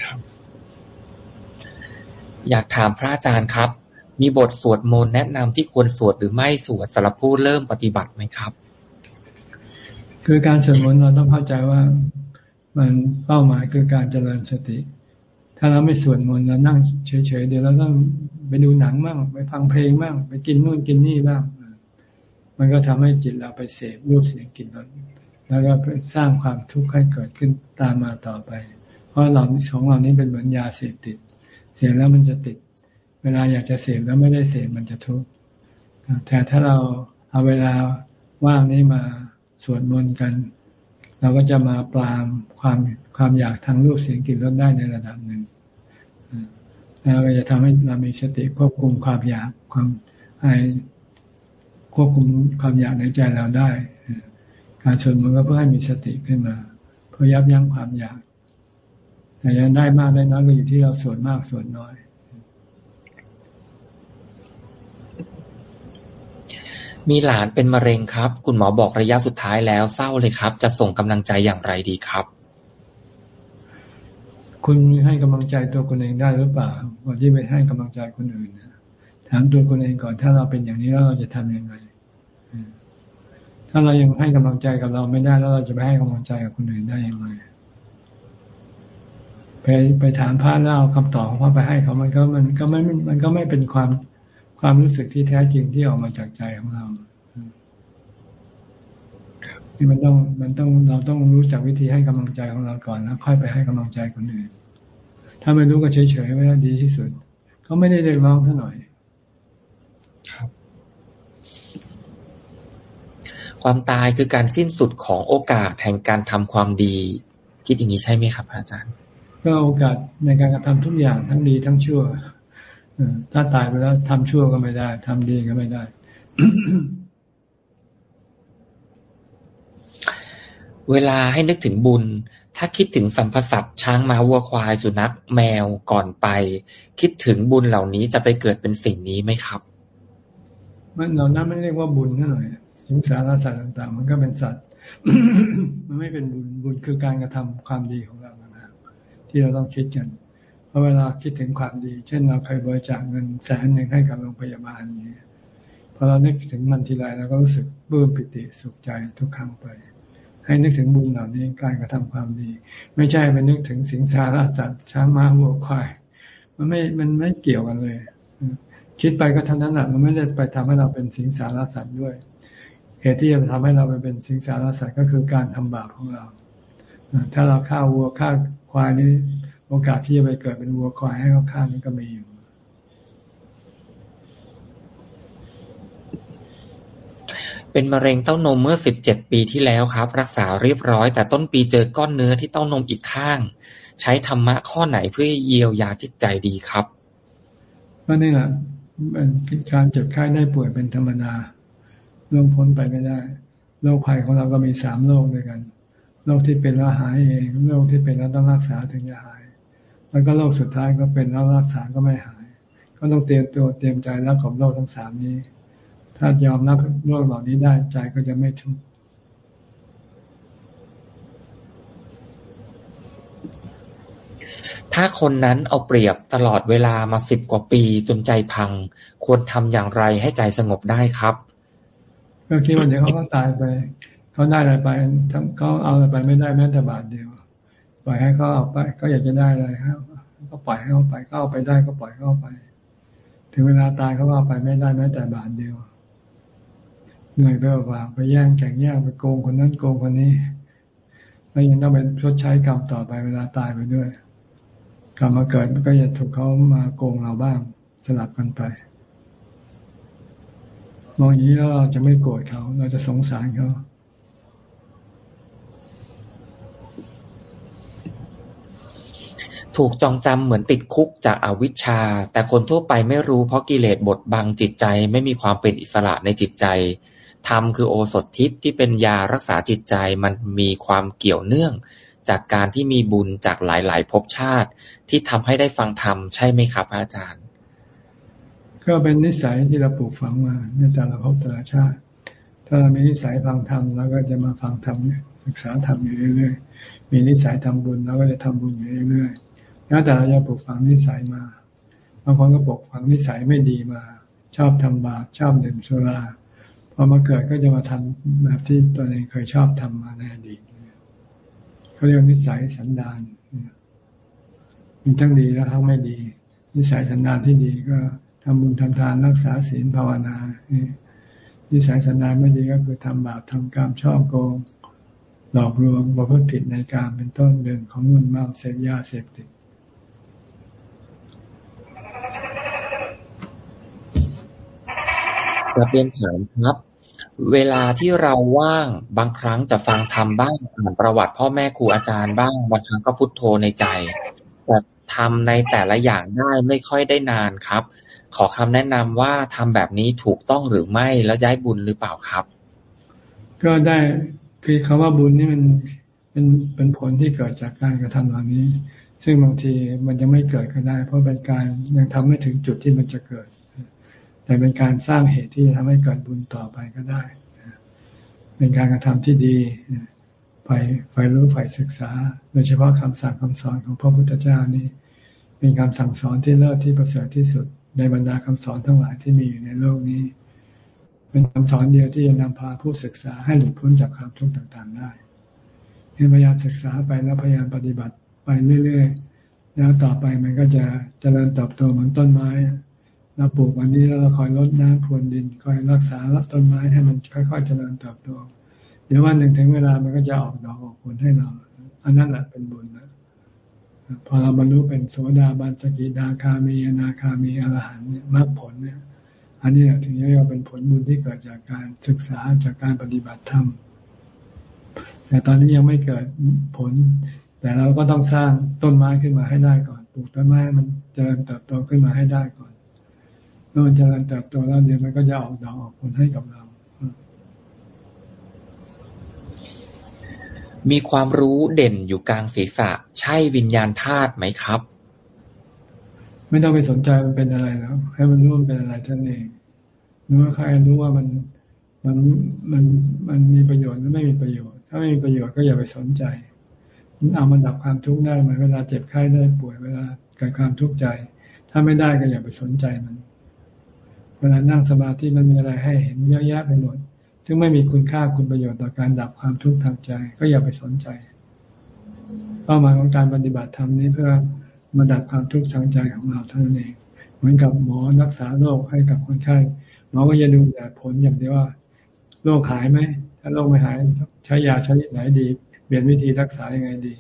ครับ อยากถามพระอาจารย์ครับ มีบทสวดมนต์แนะนำที่ควรสวดหรือไม่สวดสำหรับผู้เริ่มปฏิบัติไหมครับ คือการสวดมนต์เราต้องเข้าใจว่ามันเป้าหมายคือการเจริญสติ ถ้าเราไม่สวดมนต์เรานั่งเฉยๆเดี๋ยวเราต้องไปดูหนังบ้างไปฟังเพลงบ้างไปกินนู่นกินนี่บ้างมันก็ทำให้จิตเราไปเสพรูปเสียงกลิ่นรสแล้วก็ไปสร้างความทุกข์ให้เกิดขึ้นตามมาต่อไป เพราะเราของเรานี้เป็นเหมือนยาเสพติด เสพแล้วมันจะติด ลาอยากจะเสพแล้วไม่ได้เสพมันจะทุกข์แต่ถ้าเราเอาเวลาว่างนี้มาสวดมนต์กัน เราก็จะมาปรามความความอยากทางรูปเสียงกลิ่นรสได้ในระดับหนึ่งแล้วก็จะทำให้เรามีสติควบคุมความอยากความให้ควบคุมความอยากในใจเราได้ การสวดมนต์ก็เพื่อให้มีสติขึ้นมา เพื่อยับยั้งความอยากแต่ยังได้มากได้น้อยก็อยู่ที่เราสวดมากสวดน้อย มีหลานเป็นมะเร็งครับ คุณหมอบอกระยะสุดท้ายแล้วเศร้าเลยครับ จะส่งกำลังใจอย่างไรดีครับ คุณให้กำลังใจตัวคุณเองได้หรือเปล่าก่อนที่ไปให้กำลังใจคนอื่นถามตัวคุณเองก่อนถ้าเราเป็นอย่างนี้แล้วเราจะทํำยังไงถ้าเรายังให้กำลังใจกับเราไม่ได้แล้วเราจะไปให้กำลังใจกับคนอื่นได้ยังไงไปไปถามพระแล้วเอาคำตอบของพระไปให้เขามันก็มันก็ไม่มันก็ไม่เป็นความ ความรู้สึกที่แท้จริงที่ออกมาจากใจของเราที่มันต้องมันต้องเราต้องรู้จักวิธีให้กำลังใจของเราก่อนแล้วค่อยไปให้กำลังใจคนอื่น ถ้าไม่รู้ก็เฉยๆไว้ดีที่สุด เขาไม่ได้เรียกร้องเท่าหน่อยครับความตายคือการสิ้นสุดของโอกาสแห่งการทำความดี คิดอย่างนี้ใช่ไหมครับอาจารย์ ก็โอกาสในการกระทำทุกอย่างทั้งดีทั้งชั่ว ถ้าตายไปแล้วทำชั่วก็ไม่ได้ ทำดีก็ไม่ได้ เวลาให้นึกถึงบุญ ถ้าคิดถึงสัมพสัตช้างม้าวัวควายสุนัขแมวก่อนไป คิดถึงบุญเหล่านี้จะไปเกิดเป็นสิ่งนี้ไหมครับ มันเรานั้นไม่เรียกว่าบุญเท่าไหร่สิงสารสัตว์ต่าง ๆ มันก็เป็นสัตว์ มันไม่เป็นบุญบุญคือการกระทำความดีของเรานะที่เราต้องคิดกันเพ ราะเวลาคิดถึงความดี เช่นเราเคยบริจาคเงินแสนหนึ่งให้กับโรงพยาบาลอย่างนี้พอเรานึกถึงมันทีไรเราก็รู้สึกปลื้มปิติสุขใจทุกครั้งไป ให้นึกถึงบุญเหล่านี้การกระทำความดี ไม่ใช่ไปนึกถึงสิงสารสัตว์ช้างม้าวัวควายมันไม่มันไม่เกี่ยวกันเลย คิดไปก็เท่านั้นแหละมันไม่ได้ไปทำให้เราเป็นสิงสารสัตว์ด้วยเหตุที่จะทำให้เราไปเป็นสิงสารสัตว์ก็คือการทำบาปของเราถ้าเราฆ่าวัวฆ่าควายนี่ โอกาสที่จะไปเกิดเป็นวัวควายให้เขาฆ่านี่ก็มีอยู่ เป็นมะเร็งเต้านมเมื่อสิบเจ็ดปีที่แล้วครับ รักษาเรียบร้อย แต่ต้นปีเจอก้อนเนื้อที่เต้านมอีกข้าง ใช้ธรรมะข้อไหนเพื่อเยียวยาจิตใจดีครับก็นี่แหละการเจ็บไข้ได้ป่วยเป็นธรรมดาล่วงพ้นไปไม่ได้โรคภัยของเราก็มีสามโรคด้วยกันโรคที่เป็นแล้วหายเองโรคที่เป็นแล้วต้องรักษาถึงจะหาย แล้วก็โรคสุดท้ายก็เป็นแล้วรักษาก็ไม่หาย ก็ต้องเตรียมตัวเตรียมใจรับกับโรคทั้งสามนี้ ถ้ายอมรับโรคเหล่านี้ได้ใจก็จะไม่ทุกข์ถ้าคนนั้นเอาเปรียบตลอดเวลามาสิบกว่าปีจนใจพัง ควรทำอย่างไรให้ใจสงบได้ครับก็คิดว่าเดี๋ยวเขาก็ตายไป เขาได้อะไรไปเขาเอาอะไรไปไม่ได้แม้แต่บาทเดียวป ล่อยให้เขาเอาไป ก็อยากจะได้อะไรครับก็ปล่อยให้เขาไปก็เอาไปได้ก็ปล่อยเขาไป ถึงเวลาตายเขาเอาไปไม่ได้แม้แต่บาทเดียวเหนื่อยไปเปล่าไปแย่งแข่งแย่งไปโกงคนนั้นโกงคนนี้แล้วยังต้องไปชดใช้กรรมต่อไปเวลาตายไปด้วยกรรมมาเกิดก็จะถูกเขามาโกงเราบ้างสลับกันไปมองอย่างนี้แล้วเราจะไม่โกรธเขา เราจะสงสารเขา ถูกจองจำเหมือนติดคุกจากอาวิชชา แต่คนทั่วไปไม่รู้เพราะกิเลสบดบังจิตใจไม่มีความเป็นอิสระในจิตใจธรรมคือโอสถทิพย์ที่เป็นยารักษาจิตใจมันมีความเกี่ยวเนื่อง จากการที่มีบุญจากหลาย ๆภพชาติ ที่ทำให้ได้ฟังธรรมใช่ไหมครับอาจารย์ ก็เป็นนิสัยที่เราปลูกฝังมาในแต่ละภพแต่ละชาติ ถ้าเรามีนิสัยฟังธรรมเราก็จะมาฟังธรรมศึกษาธรรมอยู่เรื่อยๆมีนิสัยทำบุญเราก็จะทำบุญอยู่เรื่อยๆ แล้วแต่เราจะปลูกฝังนิสัยมา บางคนก็ปลูกฝังนิสัยไม่ดีมา ชอบทำบาปชอบดื่มสุราพอมาเกิดก็จะมาทำแบบที่ตัวเองเคยชอบทำมาในอดีตเขาเรียกนิสัยสันดานมีทั้งดีและทั้งไม่ดี นิสัยสันดานที่ดีก็ทำบุญทำทานรักษาศีลภาวนานิสัยสันดานไม่ดีก็คือทำบาปทำกรรมชอบโกงหลอกลวงประพฤติผิดในการเป็นต้นเดินของเงินมาเสพยาเสพติด จะเป็นถามครับ เวลาที่เราว่างบางครั้งจะฟังธรรมบ้างอ่านประวัติพ่อแม่ครูอาจารย์บ้างบางครั้งก็พุทโธในใจแต่ทำในแต่ละอย่างได้ไม่ค่อยได้นานครับ ขอคำแนะนำว่าทำแบบนี้ถูกต้องหรือไม่แล้วย้ายบุญหรือเปล่าครับ ก็ได้คือคำว่าบุญนี่มันเป็นเป็นผลที่เกิดจากการกระทำเหล่านี้ ซึ่งบางทีมันยังไม่เกิดก็ได้ เพราะเป็นการยังทำไม่ถึงจุดที่มันจะเกิด แต่เป็นการสร้างเหตุที่จะทำให้เกิดบุญต่อไปก็ได้เป็นการกระทำที่ดีไปไปรู้ไปศึกษา โดยเฉพาะคำสั่งคำสอนของพระพุทธเจ้านี่เป็นคำสั่งสอนที่เลิศที่ประเสริฐที่สุด ในบรรดาคำสอนทั้งหลายที่มีอยู่ในโลกนี้ เป็นคำสอนเดียวที่จะนำพาผู้ศึกษาให้หลุดพ้นจากความทุกข์ต่างๆได้พยายามศึกษาไปแล้วพยายามปฏิบัติไปเรื่อยๆ แล้วต่อไปมันก็จะเจริญเติบโตเหมือนต้นไม้ เราปลูกวันนี้แล้วเราคอยรดน้ำพรวนดิน คอยรักษาต้นไม้ให้มันค่อยๆเจริญเติบโตเดี๋ยววันหนึ่งถึงเวลามันก็จะออกดอกออกผลให้เรา อันนั้นแหละเป็นบุญนะพอเราบรรลุเป็นโสดาบันสกิดาคามีอนาคามีอรหันเนี่ยมรรคผลเนี่ย อันนี้ถึงจะเรียกว่าเป็นผลบุญที่เกิดจากการศึกษาจากการปฏิบัติธรรมแต่ตอนนี้ยังไม่เกิดผล แต่เราก็ต้องสร้างต้นไม้ขึ้นมาให้ได้ก่อน ปลูกต้นไม้มันเจริญเติบโตขึ้นมาให้ได้ก่อน มื่อมันเจริญเติบโตแล้วเดี๋ยวมันก็จะออกดอกออกผลให้กับเรา มีความรู้เด่นอยู่กลางศีรษะ ใช่วิญญาณธาตุไหมครับ ไม่ต้องไปสนใจมันเป็นอะไรแล้ว ให้มันรู้มันเป็นอะไรท่านเองรู้ว่าใครรู้ว่ามันมันมันมันมีประโยชน์หรือไม่มีประโยชน์ ถ้าไม่มีประโยชน์ก็อย่าไปสนใจเอามาดับความทุกข์ได้ไหมเวลาเจ็บไข้ได้ป่วยเวลาเกิดความทุกข์ใจ ถ้าไม่ได้ก็อย่าไปสนใจมัน เวลานั่งสมาธิมันมีอะไรให้เห็นเยอะแยะไปหมด ซึ่งไม่มีคุณค่าคุณประโยชน์ต่อการดับความทุกข์ทางใจ ก็อย่าไปสนใจ เป้าหมายของการปฏิบัติธรรมนี้เพื่อมาดับความทุกข์ทางใจของเราเท่านั้นเอง เหมือนกับหมอรักษาโรคให้กับคนไข้ หมอก็จะดูแต่ผลอย่างเดียวว่าโรคหายไหม ถ้าโรคไม่หายใช้ยาใช้ไหนดี เปลี่ยนวิธีรักษายังไงดี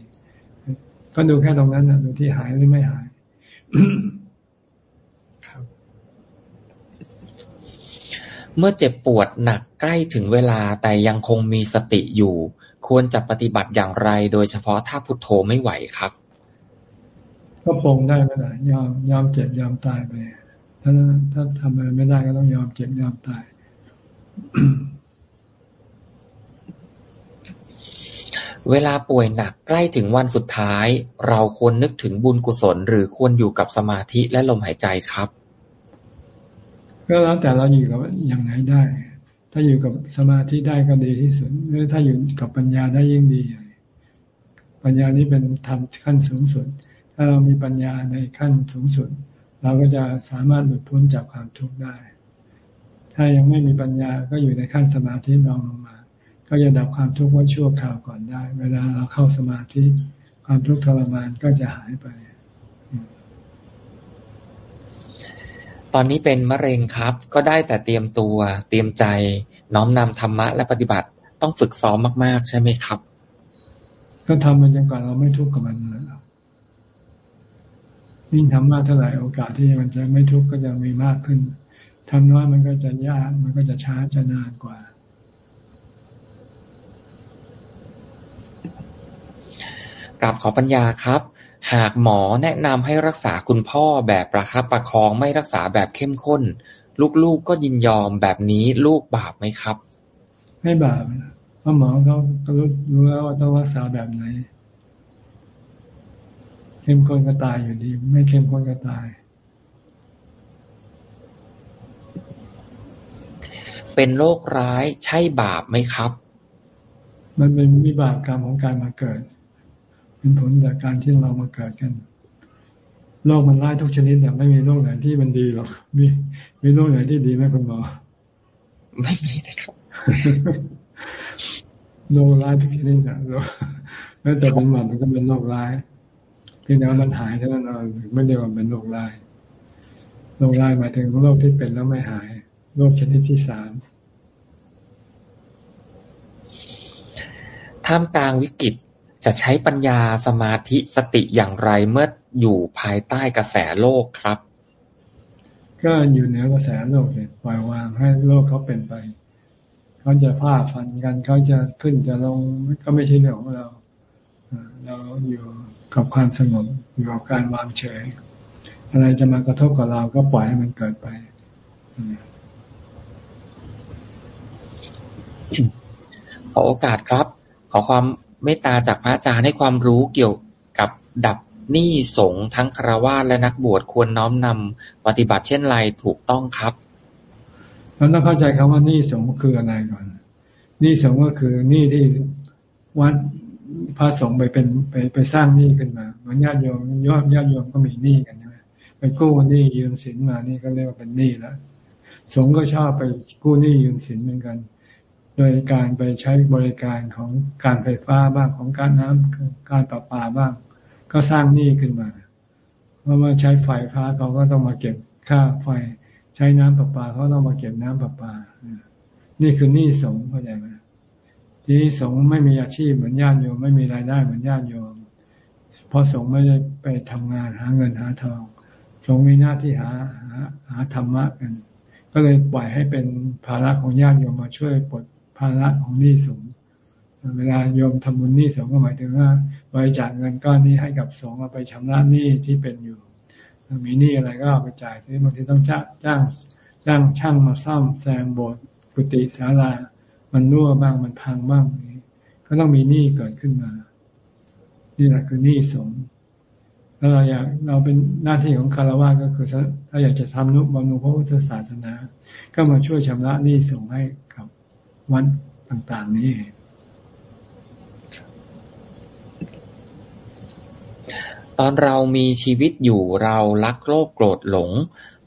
ก็ดูแค่ตรงนั้นนะดูที่หายหรือไม่หายครับ เมื่อเจ็บปวดหนักใกล้ถึงเวลาแต่ยังคงมีสติอยู่ ควรจะปฏิบัติอย่างไร โดยเฉพาะถ้าพุทโธไม่ไหวครับ ก็ปงได้ไหมล่ะยอมยอมเจ็บยอมตายไปถ้าถ้าทำอะไรไม่ได้ก็ต้องยอมเจ็บยอมตายเวลาป่วยหนักใกล้ถึงวันสุดท้าย เราควรนึกถึงบุญกุศล หรือควรอยู่กับสมาธิและลมหายใจครับ ก็แล้วแต่เราอยู่กับอย่างไหนได้ ถ้าอยู่กับสมาธิได้ก็ดีที่สุด หรือถ้าอยู่กับปัญญาได้ยิ่งดี ปัญญานี้เป็นธรรมขั้นสูงสุด ถ้าเรามีปัญญาในขั้นสูงสุด เราก็จะสามารถหลุดพ้นจากความทุกข์ได้ ถ้ายังไม่มีปัญญาก็อยู่ในขั้นสมาธิรองลงมา ก็จะดับความทุกข์ไว้ชั่วคราวก่อนได้ เวลาเราเข้าสมาธิความทุกข์ทรมานก็จะหายไป ตอนนี้เป็นมะเร็งครับ ก็ได้แต่เตรียมตัว เตรียมใจ น้อมนำธรรมะและปฏิบัติ ต้องฝึกซ้อมมากๆ ใช่ไหมครับ ก็ทำมันจนกว่าเราไม่ทุกข์กับมันแล้วยิ่งทำมากเท่าไหร่โอกาสที่มันจะไม่ทุกข์ก็จะมีมากขึ้นทำน้อยมันก็จะยาก มันก็จะช้าจะนานกว่า กราบขอปัญญาครับ หากหมอแนะนำให้รักษาคุณพ่อแบบประคับประคองไม่รักษาแบบเข้มข้น ลูกๆกก็ยินยอมแบบนี้ลูกบาปไหมครับ ไม่บาปเพราะหมอเขาเขารู้แล้วว่าต้องรักษาแบบไหน เข้มข้นก็ตายอยู่ดี ไม่เข้มข้นก็ตาย เป็นโรคร้ายใช่บาปไหมครับ มันเป็นวิบากกรรมของการมาเกิด เป็นผลจากการที่เรามาเกิดกันโลกมันร้ายทุกชนิดแต่ไม่มีโลกไหนที่มันดีหรอก มีมีโลกไหนที่ดีไหมคุณหมอไม่มีนะครับโลกร้ายทุกชนิดนะโลกแม้แต่เป็นหมันมันก็เป็นโลกร้ายเพียงแต่ว่ามันหายเท่านั้นเองไม่ได้ว่าเป็นโลกร้ายโลกร้ายหมายถึงโรคที่เป็นแล้วไม่หายโรคชนิดที่สามท่ามกลางวิกฤต จะใช้ปัญญาสมาธิสติอย่างไรเมื่ออยู่ภายใต้กระแสโลกครับ ก็อยู่เหนือกระแสโลกเลยปล่อยวางให้โลกเขาเป็นไป เขาจะพาฟันกันเขาจะขึ้นจะลงก็ไม่ใช่เรื่องของเราเราอยู่กับความสงบอยู่กับการวางเฉย อะไรจะมากระทบกับเราก็ปล่อยให้มันเกิดไปขอโอกาสครับ ขอความ เมตตาจากพระอาจารย์ให้ความรู้เกี่ยวกับดับหนี้สงทั้งคราวาสและนักบวชควรน้อมนำปฏิบัติเช่นไรถูกต้องครับเราต้องเข้าใจคำว่าหนี้สงคืออะไรก่อนหนี้สงก็คือหนี้ที่วัดพระสงฆ์ไปเป็นไปไปสร้างหนี้ขึ้นมาเหมือนญาติโยมยอดญาติโยมก็มีหนี้กันใช่ไหมไปกู้หนี้ยืมสินมานี่ก็เรียกว่าเป็นหนี้แล้วสงฆ์ก็ชอบไปกู้หนี้ยืมสินเหมือนกัน โดยการไปใช้บริการของการไฟฟ้าบ้างของการน้ำการประปาบ้าง ก็สร้างหนี้ขึ้นมา เพราะว่าใช้ไฟฟ้าเขาก็ต้องมาเก็บค่าไฟ ใช้น้ำประปาเขาต้องมาเก็บน้ำประปา นี่คือหนี้สงเข้าใจไหมทีนี้สงไม่มีอาชีพเหมือนญาติโยมไม่มีรายได้เหมือนญาติโยมเพราะสงไม่ได้ไปทำงานหาเงินหาทอง สงมีหน้าที่หาหาหาธรรมะกัน ก็เลยปล่อยให้เป็นภาระของญาติโยมมาช่วยปลด ภาระของหนี้สงฆ์เวลาโยมทำบุญหนี้สงฆ์ก็หมายถึงว่าบริจาคเงินก้อนนี้ให้กับสงฆ์เอาไปชำระหนี้ที่เป็นอยู่มีหนี้อะไรก็เอาไปจ่ายซื้อบางทีต้องจ้างจ้างจ้างช่างมาซ่อมแซมโบสถ์กุฏิศาลา มันรั่วบ้างมันพังบ้างนี่ก็ต้องมีหนี้เกิดขึ้นมา นี่แหละคือหนี้สงฆ์แล้วเราอยากเราเป็นหน้าที่ของคารวะก็คือถ้าอยากจะทำนุบำรุงพระพุทธศาสนา ก็มาช่วยชำระหนี้สงให้ วัดต่างๆ นี้ตอนเรามีชีวิตอยู่เรารักโลภโกรธหลง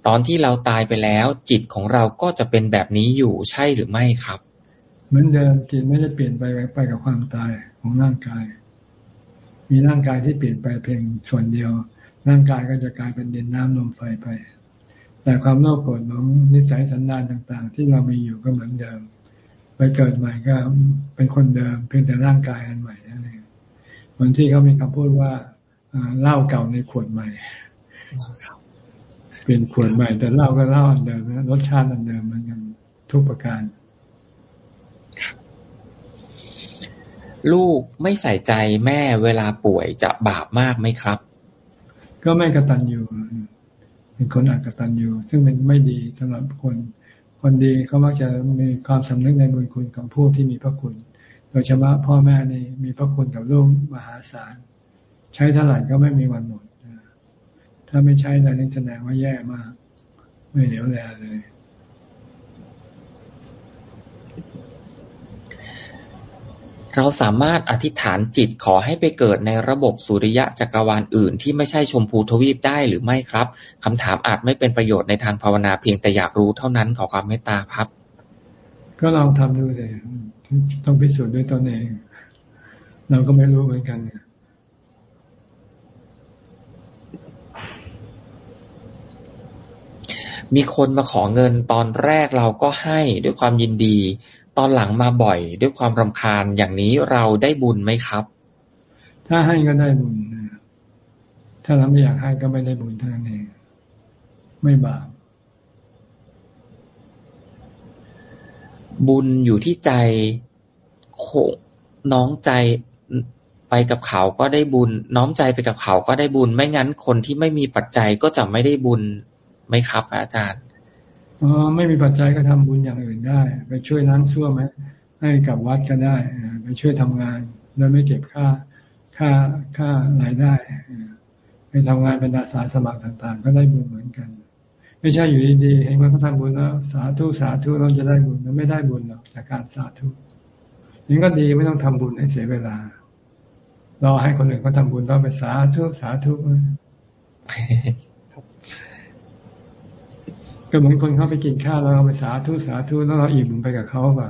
ตอนที่เราตายไปแล้ว จิตของเราก็จะเป็นแบบนี้อยู่ใช่หรือไม่ครับ เหมือนเดิมจิตไม่ได้เปลี่ยนไปไปกับความตายของร่างกาย มีร่างกายที่เปลี่ยนไปเพียงส่วนเดียว ร่างกายก็จะกลายเป็นดินน้ำลมไฟไป แต่ความโลภโกรธหลงนิสัยสันดานต่างๆ ที่เรามีอยู่ก็เหมือนเดิม ไปเกิดใหม่ก็เป็นคนเดิม เพียงแต่ร่างกายอันใหม่นั่นเองเหมือนที่เขามีคำพูดว่าเหล้าเก่าในขวดใหม่เปลี่ยนขวดใหม่ แต่เหล้าก็เหล้าอันเดิมนะรสชาติอันเดิมเหมือนกันทุกประการลูกไม่ใส่ใจแม่เวลาป่วยจะบาปมากไหมครับ ก็ไม่กระตันอยู่เป็นคนอักตันอยู่ซึ่งเป็นไม่ดีสำหรับคน คนดีเขามักจะมีความสำนึกในบุญคุณของผู้ที่มีพระคุณ โดยเฉพาะพ่อแม่นี่มีพระคุณกับลูกมหาศาล ใช้เท่าไหร่ก็ไม่มีวันหมด ถ้าไม่ใช้แลยนี่แสดงว่าแย่มาก ไม่เหลียวแลเลย เราสามารถอธิษฐานจิตขอให้ไปเกิดในระบบสุริยะจักรวาลอื่น ที่ไม่ใช่ชมพูทวีปได้หรือไม่ครับคำถามอาจไม่เป็นประโยชน์ในทางภาวนาเพียงแต่อยากรู้เท่านั้นขอความเมตตาครับ ก็ลองทำดูเลยต้องพิสูจน์ด้วยตนเอง เราก็ไม่รู้เหมือนกันมีคนมาขอเงินตอนแรกเราก็ให้ด้วยความยินดี ตอนหลังมาบ่อยด้วยความรำคาญอย่างนี้เราได้บุญไหมครับ ถ้าให้ก็ได้บุญถ้าเราไม่อยากให้ก็ไม่ได้บุญเท่านั้นเองไม่บาปบุญอยู่ที่ใจโน้องใจไปกับเขาก็ได้บุญ น้อมใจไปกับเขาก็ได้บุญ ไม่งั้นคนที่ไม่มีปัจจัยก็จะไม่ได้บุญไหมครับ อาจารย์ อ๋อไม่มีปัจจัยก็ทำบุญอย่างอื่นได้ ไปช่วยน้ำซ่วมไหมให้กับวัดก็ได้ ไปช่วยทำงานโดยไม่เก็บค่าค่าค่ารายได้ไปทำงานเป็นอาสาสมัครต่าง ๆ ก็ได้บุญเหมือนกัน ไม่ใช่อยู่ดีๆเห็นว่าเขาทำบุญแล้ว สาธุสาธุเราจะได้บุญเราไม่ได้บุญหรอกจากการสาธุนี่ก็ดีไม่ต้องทำบุญให้เสียเวลารอให้คนอื่นเขาทาบุญเราไปสาธุสาธุ ก็เหมือนคนเข้าไปกินข้าวแล้วเราไปสาธุสาธุแล้วเราอิ่มไปกับเขาป่ะ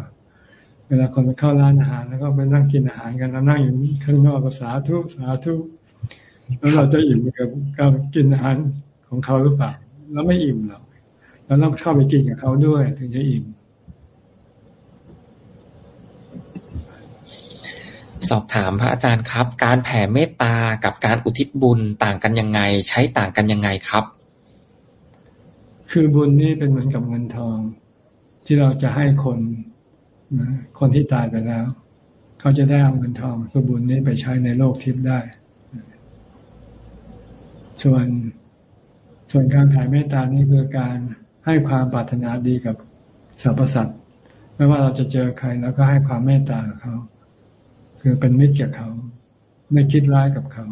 เวลาคนไปเข้าร้านอาหารแล้วก็ไปนั่งกินอาหารกันเรานั่งอยู่ข้างนอกก็สาธุสาธุแล้วเราจะอิ่มกับการกินอาหารของเขาหรือเปล่าเราไม่อิ่มหรอกแล้วเราเข้าไปกินกับเขาด้วย ถึงจะอิ่ม สอบถามพระอาจารย์ครับ การแผ่เมตตากับการอุทิศบุญต่างกันยังไง ใช้ต่างกันยังไงครับ คือบุญนี่เป็นเหมือนกับเงินทอง ที่เราจะให้คนคนที่ตายไปแล้ว เขาจะได้เอาเงินทองคือบุญนี้ไปใช้ในโลกทิพย์ได้ ส่วนส่วนการแผ่เมตตานี่คือการให้ความปรารถนาดีกับสรรพสัตว์ไม่ว่าเราจะเจอใครแล้วก็ให้ความเมตตาเขา คือเป็นมิตรกับเขา ไม่คิดร้ายกับเขา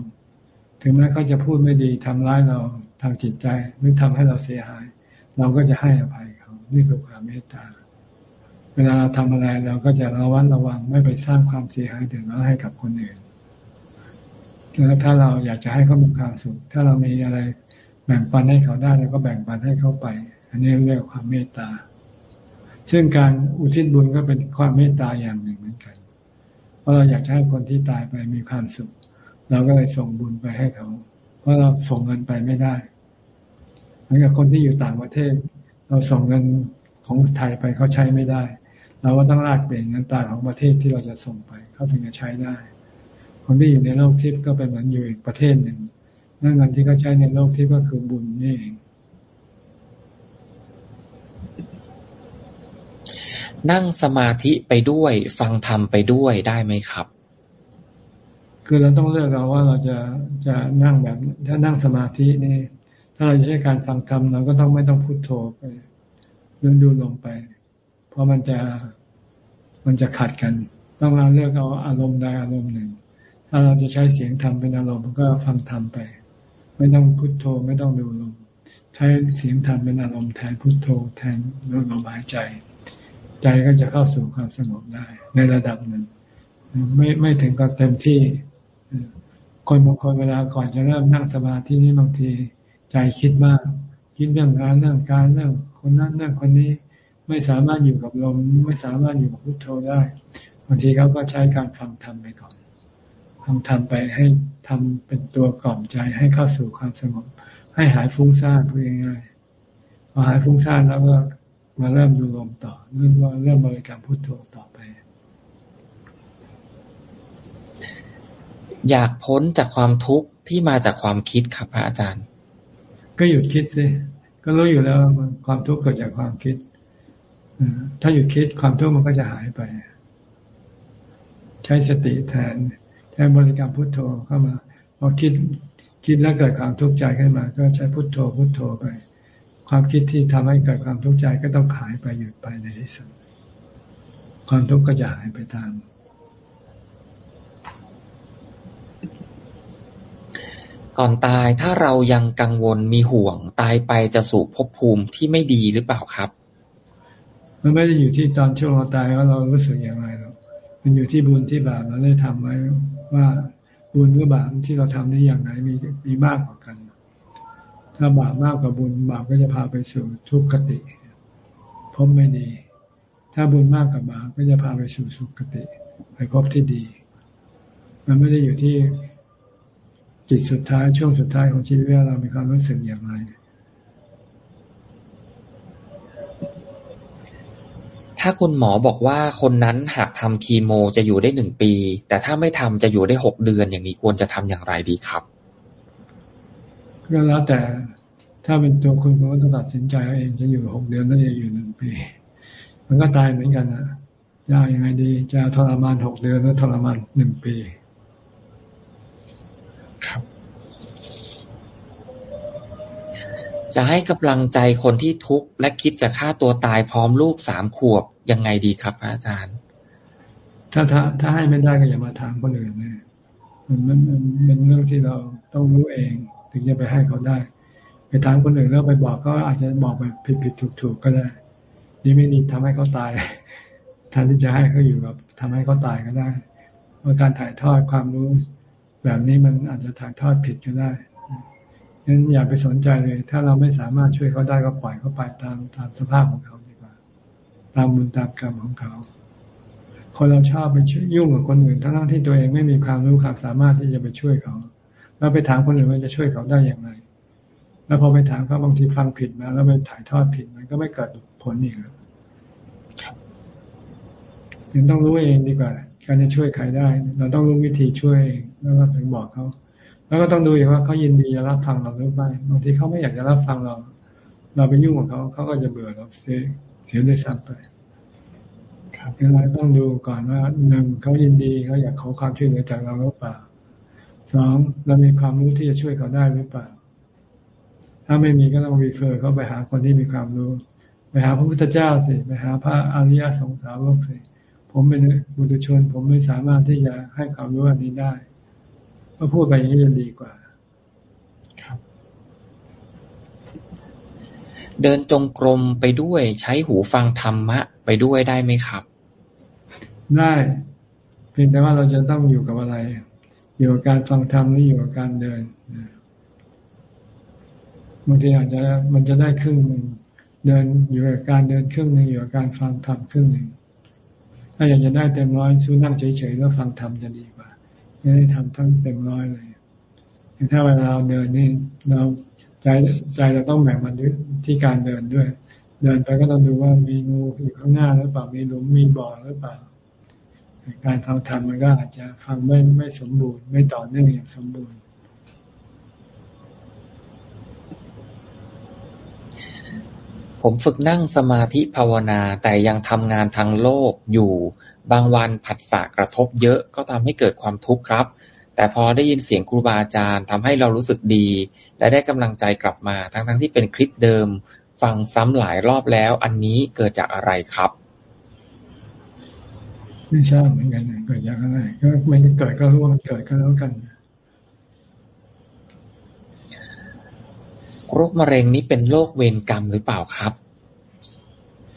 ถึงแม้เขาจะพูดไม่ดีทำร้ายเราทางจิตใจหรือทำให้เราเสียหาย เราก็จะให้อภัยเขานี่คือความเมตตา เวลาเราทำอะไรเราก็จะระวัดระวังไม่ไปสร้างความเสียหายเดือดร้อนให้กับคนอื่นแล้วถ้าเราอยากจะให้เขามีความสุข ถ้าเรามีอะไรแบ่งปันให้เขาได้เราก็แบ่งปันให้เขาไป อันนี้เรียกความเมตตา ซึ่งการอุทิศบุญก็เป็นความเมตตาอย่างหนึ่งเหมือนกัน เพราะเราอยากจะให้คนที่ตายไปมีความสุข เราก็เลยส่งบุญไปให้เขา เพราะเราส่งเงินไปไม่ได้ มือนกับคนที่อยู่ต่างประเทศ เราส่งเงินของไทยไปเขาใช้ไม่ได้ เราก็ต้องลากเปลี่ยนเงินตาของประเทศที่เราจะส่งไปเขาถึงจะใช้ได้ คนที่อยู่ในโลกทิพย์ก็เป็นเหมือนอยู่อีกประเทศหนึ่งนั่นเงินที่เขาใช้ในโลกทิพย์ก็คือบุญนี่เองนั่งสมาธิไปด้วย ฟังธรรมไปด้วยได้ไหมครับ คือเราต้องเลือกเราว่าเราจะจะนั่งแบบ ถ้านั่งสมาธินี่ ถ้าเราจะใช้การฟังธรรมเราก็ต้องไม่ต้องพูดโทไปเรื่องดูลงไป เพราะมันจะมันจะขัดกัน ต้องเราเลือกเอาอารมณ์ใดอารมณ์หนึ่ง ถ้าเราจะใช้เสียงธรรมเป็นอารมณ์ก็ฟังธรรมไป ไม่ต้องพุทโธไม่ต้องดูลมใช้เสียงธรรมเป็นอารมณ์แทนพุทโธแทนลมหายใจ ใจก็จะเข้าสู่ความสงบได้ ในระดับหนึ่ง ไม่ไม่ถึงกับเต็มที่คนบางคนเวลาก่อนจะเริ่มนั่งสมาธินี่บางที ใจคิดมาก คิดเรื่องงานเรื่องการเรื่องคนนั้นเรื่องคนนี้ ไม่สามารถอยู่กับลม ไม่สามารถอยู่กับพุทโธได้บางทีเขาก็ใช้การฟังธรรมไปก่อนฟังธรรมไปให้ทำเป็นตัวกล่อมใจให้เข้าสู่ความสงบ ให้หายฟุ้งซ่านพูดง่ายๆพอหายฟุ้งซ่านแล้วก็มาเริ่มดูลมต่อเริ่มว่าเริ่มบริกรรมพุทโธต่อไป อยากพ้นจากความทุกข์ที่มาจากความคิดครับอาจารย์ ก็หยุดคิดสิก็รู้อยู่แล้วความทุกข์เกิดจากความคิดถ้าหยุดคิดความทุกข์มันก็จะหายไป ใช้สติแทนใช้บริกรรมพุทโธเข้ามาพอคิดคิดแล้วเกิดความทุกข์ใจขึ้นมา ก็ใช้พุทโธพุทโธไป ความคิดที่ทำให้เกิดความทุกข์ใจก็ต้องหายไปหยุดไปในที่สุดความทุกข์ก็จะหายไปตาม ก่อนตายถ้าเรายังกังวลมีห่วง ตายไปจะสู่ภพภูมิที่ไม่ดีหรือเปล่าครับ มันไม่ได้อยู่ที่ตอนช่วงเราตายว่าเรารู้สึกอย่างไรหรอกมันอยู่ที่บุญที่บาปเราได้ทำไว้ว่าบุญหรือบาปที่เราทำได้อย่างไหนมีมีมากกว่ากัน ถ้าบาปมากกว่าบุญบาปก็จะพาไปสู่ทุกขติพบไม่ดี ถ้าบุญมากกว่าบาปก็จะพาไปสู่สุขติ ไปพบที่ดี มันไม่ได้อยู่ที่ จิตสุดท้ายช่วงสุดท้ายของชีวิตเรามีความรู้สึกอย่างไร ถ้าคุณหมอบอกว่าคนนั้นหากทำคีโมจะอยู่ได้หนึ่งปี แต่ถ้าไม่ทำจะอยู่ได้หกเดือนอย่างนี้ควรจะทำอย่างไรดีครับก็แล้วแต่ถ้าเป็นตัวคุณคุณก็ต้องตัดสินใจเอาเองจะอยู่หกเดือนนั่นจะอยู่หนึ่งปี มันก็ตายเหมือนกันนะจะยังไงดี จะทรมานหกเดือนหรือทรมานหนึ่งปีครับ จะให้กำลังใจคนที่ทุกข์และคิดจะฆ่าตัวตายพร้อมลูกสามขวบยังไงดีครับอาจารย์ ถ้าถ้าถ้าให้ไม่ได้ก็อย่ามาถามคนอื่นเลยมันมันมันเป็นเรื่องที่เราต้องรู้เอง ถึงจะไปให้เขาได้ ไปถามคนอื่นแล้วไปบอกเขาอาจจะบอกไปผิดผิดถูกถูกก็ได้ดีไม่ดีทำให้เขาตายแทนที่จะให้เขาอยู่แบบทำให้เขาตายก็ได้เพราะการถ่ายทอดความรู้ แบบนี้มันอาจจะถ่ายทอดผิดก็ได้ งั้นอย่าไปสนใจเลย ถ้าเราไม่สามารถช่วยเขาได้ก็ปล่อยเขาไปตามตามสภาพของเขาดีกว่า ตามบุญตามกรรมของเขา คนเราชอบไปยุ่งกับคนอื่น ทั้งที่ตัวเองไม่มีความรู้ความสามารถที่จะไปช่วยเขา แล้วไปถามคนอื่นว่าจะช่วยเขาได้อย่างไร แล้วพอไปถามเขาบางทีฟังผิดมาแล้วไปถ่ายทอดผิดมันก็ไม่เกิดผลอีกแล้วยังต้องรู้เองดีกว่า การจะช่วยใครได้ เราต้องรู้วิธีช่วยเองแล้วก็ถึงบอกเขา แล้วก็ต้องดูอีกว่าเขายินดีจะรับฟังเราหรือไม่บางทีเขาไม่อยากจะรับฟังเรา เราไปยุ่งกับเขาเขาก็จะเบื่อเราเสียเสียด้วยซ้ำไปครับเราต้องดูก่อนว่าหนึ่งเขายินดีเขาอยากขอความช่วยเหลือจากเราหรือเปล่าสองเรามีความรู้ที่จะช่วยเขาได้หรือเปล่า ถ้าไม่มีก็ต้องรีเฟอร์เขาไปหาคนที่มีความรู้ไปหาพระพุทธเจ้าสิไปหาพระอริยสงสาวกสิผมเป็นบุตรชน ผมไม่สามารถที่จะให้ความรู้อันนี้ได้ ก็พูดไปอย่างนี้จะดีกว่าครับเดินจงกรมไปด้วยใช้หูฟังธรรมะ ไปด้วยได้ไหมครับ ได้เพียงแต่ว่าเราจะต้องอยู่กับอะไร อยู่กับการฟังธรรมหรืออยู่กับการเดินบางทีอาจจะมันจะได้ครึ่งหนึ่งเดินอยู่กับการเดินครึ่งหนึ่งอยู่กับการฟังธรรมครึ่งหนึ่งถ้าอยากจะได้เต็มร้อยสู้นั่งเฉยๆแล้วฟังธรรมจะดีกว่า จะได้ทำทั้งเต็มร้อยเลยถ้าเวลาเราเดินนี่เราใจใจเราต้องแบ่งมันที่การเดินด้วย เดินไปก็ต้องดูว่ามีงูอยู่ข้างหน้าหรือเปล่ามีหลุมมีบ่อหรือเปล่า การฟังธรรมมันก็อาจจะฟังไม่ไม่สมบูรณ์ ไม่ต่อเนื่องอย่างสมบูรณ์ ผมฝึกนั่งสมาธิภาวนาแต่ยังทำงานทางโลกอยู่ บางวันผัสสะกระทบเยอะก็ทำให้เกิดความทุกข์ครับ แต่พอได้ยินเสียงครูบาอาจารย์ทำให้เรารู้สึกดี และได้กำลังใจกลับมา ทั้งๆทที่เป็นคลิปเดิม ฟังซ้ำหลายรอบแล้ว อันนี้เกิดจากอะไรครับไม่ทราบเหมือนกันเกิดจากอะไร ก็ไม่ได้เกิดก็รู้ว่ามันเกิดก็แล้วกันโรคมะเร็งนี้เป็นโรคเวรกรรมหรือเปล่าครับ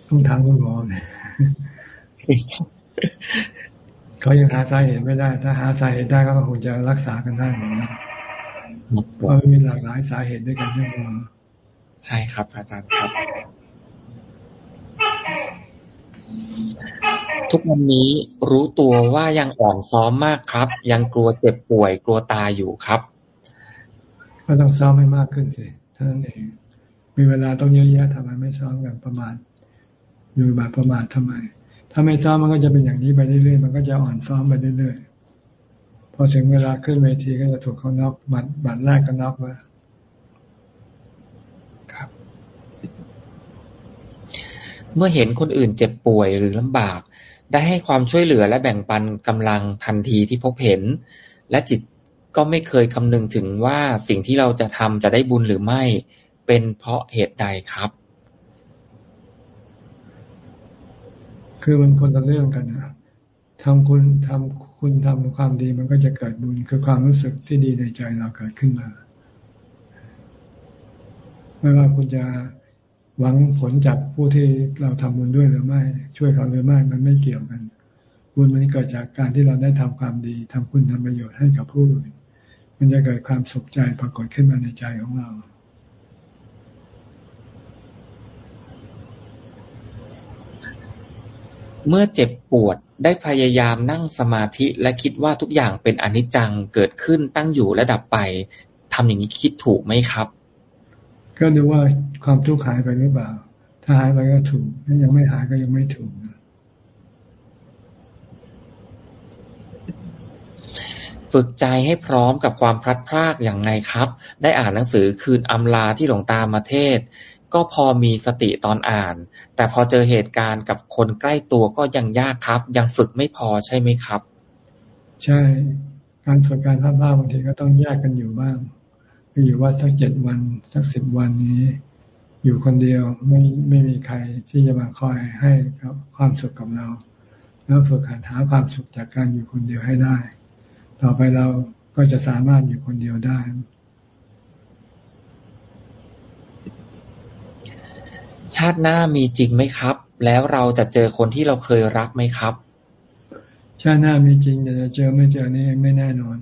ต้องถามคุณหมอเนี่ย เขายังหาสาเหตุไม่ได้ ถ้าหาสาเหตุได้ก็คงจะรักษากันได้เหมือนกันเพราะมันมีหลากหลายสาเหตุด้วยกันทั้งหมดใช่ครับ อาจารย์ครับ ทุกวันนี้รู้ตัวว่ายังอ่อนซ้อมมากครับ ยังกลัวเจ็บป่วยกลัวตายอยู่ครับ ก็ต้องซ้อมให้มากขึ้นสิท่านั้นเองมีเวลาต้องเยอะแยะทำไมไม่ซ้อมกันประมาณอยู่แบบประมาททำไม ถ้าไม่ซ้อมมันก็จะเป็นอย่างนี้ไปเรื่อยๆ มันก็จะอ่อนซ้อมไปเรื่อยๆ พอถึงเวลาขึ้นเวทีก็จะถูกเขาน็อกบัตรบัตรแรกก็น็อกแล้วครับ เมื่อเห็นคนอื่นเจ็บป่วยหรือลำบาก ได้ให้ความช่วยเหลือและแบ่งปันกำลังทันทีที่พบเห็น และจิตก็ไม่เคยคำนึงถึงว่าสิ่งที่เราจะทำจะได้บุญหรือไม่ เป็นเพราะเหตุใดครับ คือมันคนละเรื่องกันนะทำคุณทำคุณทำความดีมันก็จะเกิดบุญ คือความรู้สึกที่ดีในใจเราเกิดขึ้นมา ไม่ว่าคุณจะหวังผลจากผู้ที่เราทำบุญด้วยหรือไม่ ช่วยเขาหรือไม่มันไม่เกี่ยวกัน บุญมันเกิดจากการที่เราได้ทำความดีทำคุณทำประโยชน์ให้กับผู้อื่นมันจะเกิดความสุขใจปรากฏขึ้นมาในใจของเรา เมื่อเจ็บปวดได้พยายามนั่งสมาธิและคิดว่าทุกอย่างเป็นอนิจจังเกิดขึ้นตั้งอยู่และดับไปทำอย่างนี้คิดถูกไหมครับ ก็ดูว่าความทุกข์หายไปหรือเปล่า ถ้าหายไปก็ถูกถ้ายังไม่หายก็ยังไม่ถูกฝึกใจให้พร้อมกับความพลัดพรากอย่างไงครับ ได้อ่านหนังสือคืนอำลาที่หลวงตามาเทศ ก็พอมีสติตอนอ่าน แต่พอเจอเหตุการณ์กับคนใกล้ตัวก็ยังยากครับ ยังฝึกไม่พอใช่ไหมครับ ใช่ การฝึกการภาพภาบางทีก็ต้องแยกกันอยู่บ้างไปอยู่ว่าสักเจ็ดวันสักสิบวันนี้ อยู่คนเดียวไม่ไม่มีใครที่จะมาคอยให้ครับความสุขกับเรา แล้วฝึกหัดหาความสุขจากการอยู่คนเดียวให้ได้ ต่อไปเราก็จะสามารถอยู่คนเดียวได้ ชาติหน้ามีจริงไหมครับ แล้วเราจะเจอคนที่เราเคยรักไหมครับ ชาติหน้ามีจริงแต่จะเจอไม่เจอนี่ไม่แน่นอน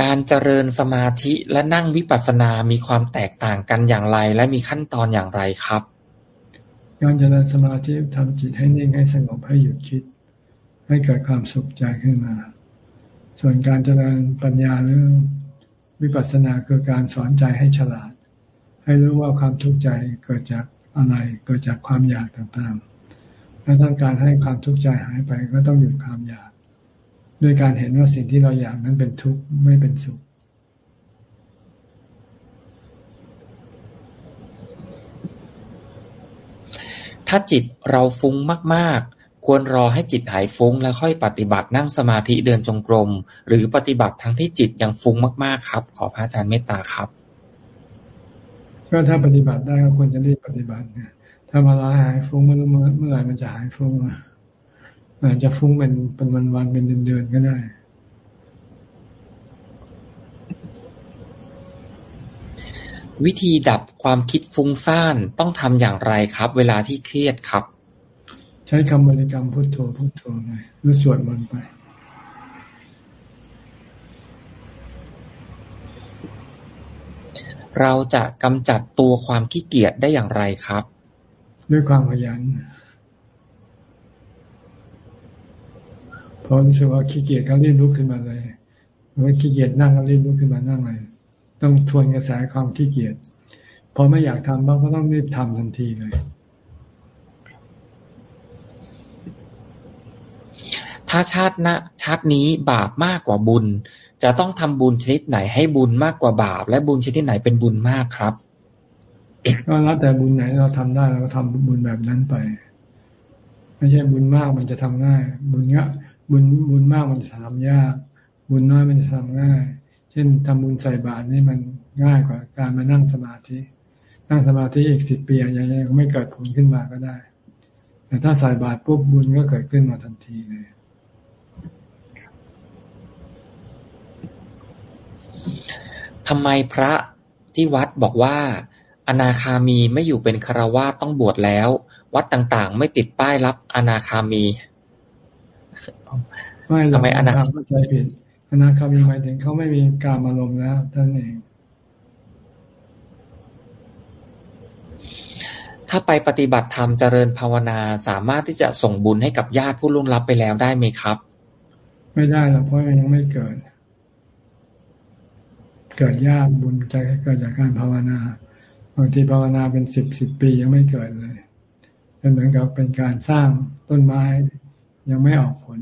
การเจริญสมาธิและนั่งวิปัสสนามีความแตกต่างกันอย่างไร และมีขั้นตอนอย่างไรครับการเจริญสมาธิทำจิตให้นิ่งให้สงบให้หยุดคิด ให้เกิดความสุขใจขึ้นมา ส่วนการเจริญปัญญาเรื่อง วิปัสสนาคือการสอนใจให้ฉลาด ให้รู้ว่าความทุกข์ใจเกิดจากอะไร เกิดจากความอยากต่างๆ และต้องการให้ความทุกข์ใจหายไปก็ต้องหยุดความอยากด้วยการเห็นว่าสิ่งที่เราอยากนั้นเป็นทุกข์ไม่เป็นสุข ถ้าจิตเราฟุ้งมาก ควรรอให้จิตหายฟุ้งแล้วค่อยปฏิบัตินั่งสมาธิเดินจงกรม หรือปฏิบัติทั้งที่จิตยังฟุ้งมากๆครับ ขอพระอาจารย์เมตตาครับ ก็ถ้าปฏิบัติได้ก็ควรจะรีบปฏิบัติเนี่ยถ้าเวลาหายฟุ้งเมื่อเมื่อไหร่มันจะหายฟุ้งอาจจะฟุ้งเป็นเป็นวันวันเป็นเดือนเดือนก็ได้วิธีดับความคิดฟุ้งซ่านต้องทำอย่างไรครับ เวลาที่เครียดครับ ใช้คำบริกรรมพุทโธพุทโธไปหรือสวดมนต์ไปเราจะกำจัดตัวความขี้เกียจได้อย่างไรครับ ด้วยความขยันพอรู้สึกว่าขี้เกียจก็รีบลุกขึ้นมาเลยหรือว่าขี้เกียจนั่งก็รีบลุกขึ้นมานั่งเลยต้องทวนกระแสความขี้เกียจพอไม่อยากทำบ้างก็ต้องรีบทำทันทีเลย ถ้าชาตินะชาตินี้บาปมากกว่าบุญ จะต้องทำบุญชนิดไหนให้บุญมากกว่าบาป และบุญชนิดไหนเป็นบุญมากครับก็แล้วแต่บุญไหนเราทำได้เราก็ทำบุญแบบนั้นไป ไม่ใช่บุญมากมันจะทำง่าย บุญเนี้ยบุญบุญมากมันจะทำยาก บุญน้อยมันจะทำง่าย เช่นทำบุญใส่บาตรนี่มันง่ายกว่า การมานั่งสมาธิ นั่งสมาธิอีกสิบปีอยังยังไม่เกิดผลขึ้นมาก็ได้ แต่ถ้าใส่บาตรปุ๊บบุญก็เกิดขึ้นมาทันทีเลย ทำไมพระที่วัดบอกว่า อนาคามีไม่อยู่เป็นคารวาสต้องบวชแล้ว วัดต่างๆ ไม่ติดป้ายรับอนาคามีไม่ทำไมอนาคาเข้าใจผิดอนาคามีหมายถึงเขาไม่มีการอารมณ์แล้วท่านเองถ้าไปปฏิบัติธรรมเจริญภาวนาสามารถที่จะส่งบุญให้กับญาติผู้ล่วงลับไปแล้วได้ไหมครับ ไม่ได้หรอกเพราะมันยังไม่เกิด เกิดยากบุญจะเกิดจากการภาวนาบางทีภาวนาเป็นสิบสิบปียังไม่เกิดเลยเป็นเหมือนกับเป็นการสร้างต้นไม้ยังไม่ออกผล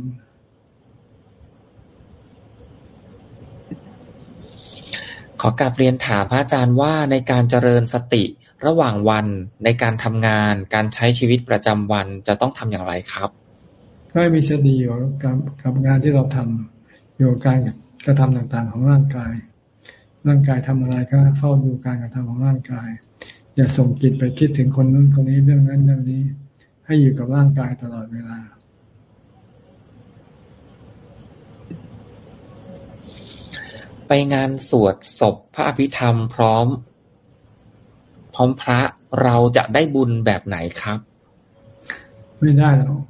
ขอกลับเรียนถามพระอาจารย์ว่าในการเจริญสติระหว่างวันในการทำงานการใช้ชีวิตประจำวันจะต้องทำอย่างไรครับก็มีสติอยู่กับกับงานที่เราทำอยู่กับการกระทำต่างๆของร่างกาย ร่างกายทำอะไรก็เฝ้าดูการกระทำของร่างกาย อย่าส่งจิตไปคิดถึงคนนู้นคนนี้เรื่องนั้นเรื่องนี้ ให้อยู่กับร่างกายตลอดเวลา ไปงานสวดศพพระอภิธรรมพร้อม พร้อมพระเราจะได้บุญแบบไหนครับ ไม่ได้หรอก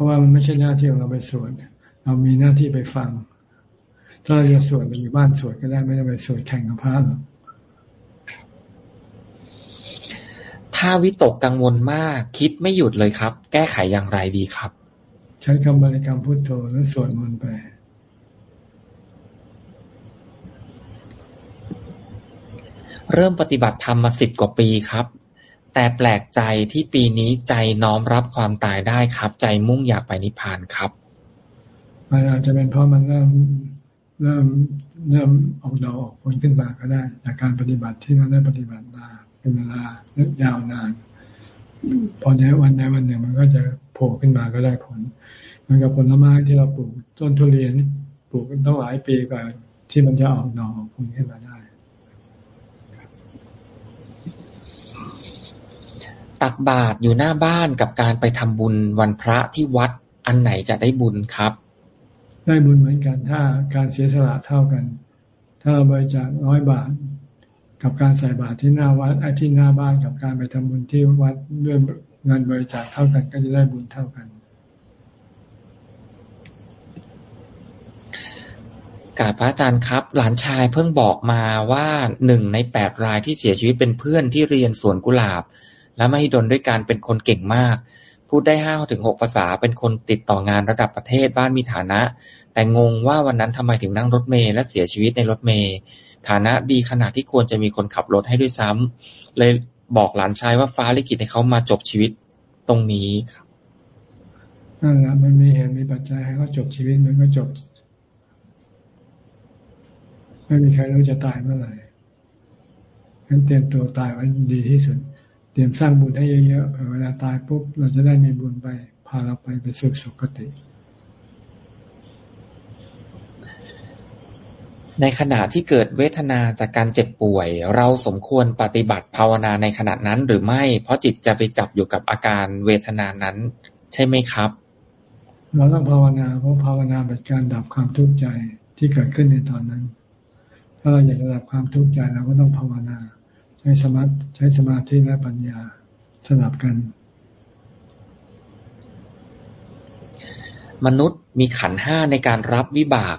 ราะว่ามันไม่ใช่หน้าที่ของเราไปสวดเรามีหน้าที่ไปฟัง ถ้าเราจะสวดเราอยู่บ้านสวดก็ได้ไม่ต้องไปสวดแข่งกับพระหรอกถ้าวิตกกังวลมากคิดไม่หยุดเลยครับ แก้ไขอย่างไรดีครับ ใช้คำบริกรรมพุทโธแล้วสวดมนต์ไปเริ่มปฏิบัติธรรมมาสิบกว่าปีครับ แต่แปลกใจที่ปีนี้ใจน้อมรับความตายได้ครับ ใจมุ่งอยากไปนิพพานครับ มันอาจจะเป็นเพราะมันเริ่ม เริ่มเริ่มออกดอกออกผลขึ้นมาก็ได้ จากการปฏิบัติที่เราได้ปฏิบัติมาเป็นเวลายาวนาน พอในวันใดวันหนึ่งมันก็จะโผล่ขึ้นมาก็ได้ผลเหมือนกับผลไม้ที่เราปลูกต้นทุเรียนปลูกต้องหลายปีกว่าที่มันจะออกดอกออกผลขึ้นมาได้ตักบาตรอยู่หน้าบ้านกับการไปทำบุญวันพระที่วัดอันไหนจะได้บุญครับ ได้บุญเหมือนกัน ถ้าการเสียสละเท่ากัน ถ้าเราบริจาคร้อยบาท กับการใส่บาตรที่หน้าวัดไอ้ที่หน้าบ้านกับการไปทำบุญที่วัดด้วยเงินบริจาคเท่ากันก็จะได้บุญเท่ากันกาพระอาจารย์ครับ หลานชายเพิ่งบอกมาว่าหนึ่งในแปดรายที่เสียชีวิตเป็นเพื่อนที่เรียนสวนกุหลาบ และไมหิดลด้วยการเป็นคนเก่งมาก พูดได้ห้าถึงหกภาษาเป็นคนติดต่องานระดับประเทศบ้านมีฐานะ แต่งงว่าวันนั้นทำไมถึงนั่งรถเมล์และเสียชีวิตในรถเมล์ฐานะดีขนาดที่ควรจะมีคนขับรถให้ด้วยซ้ำเลยบอกหลานชายว่าฟ้าลิขิตให้เขามาจบชีวิตตรงนี้ครับนั่นแหละมันมีเหตุมีปัจจัยให้เขาจบชีวิตมันก็จบ ไม่มีใครรู้จะตายเมื่อไหร่งั้นเตรียมตัวตายไว้ดีที่สุด เตรียมสร้างบุญให้เยอะๆเวลาตายปุ๊บเราจะได้มีบุญไปพาเราไปไปสุขสุคติ ในขณะที่เกิดเวทนาจากการเจ็บป่วย เราสมควรปฏิบัติภาวนาในขณะนั้นหรือไม่ เพราะจิตจะไปจับอยู่กับอาการเวทนานั้น ใช่ไหมครับ เราต้องภาวนาเพราะภาวนาเป็นการดับความทุกข์ใจที่เกิดขึ้นในตอนนั้น ถ้าเราอยากจะดับความทุกข์ใจเราก็ต้องภาวนา ใช้สมาใช้สมาธิและปัญญาสลับกัน มนุษย์มีขันห้าในการรับวิบาก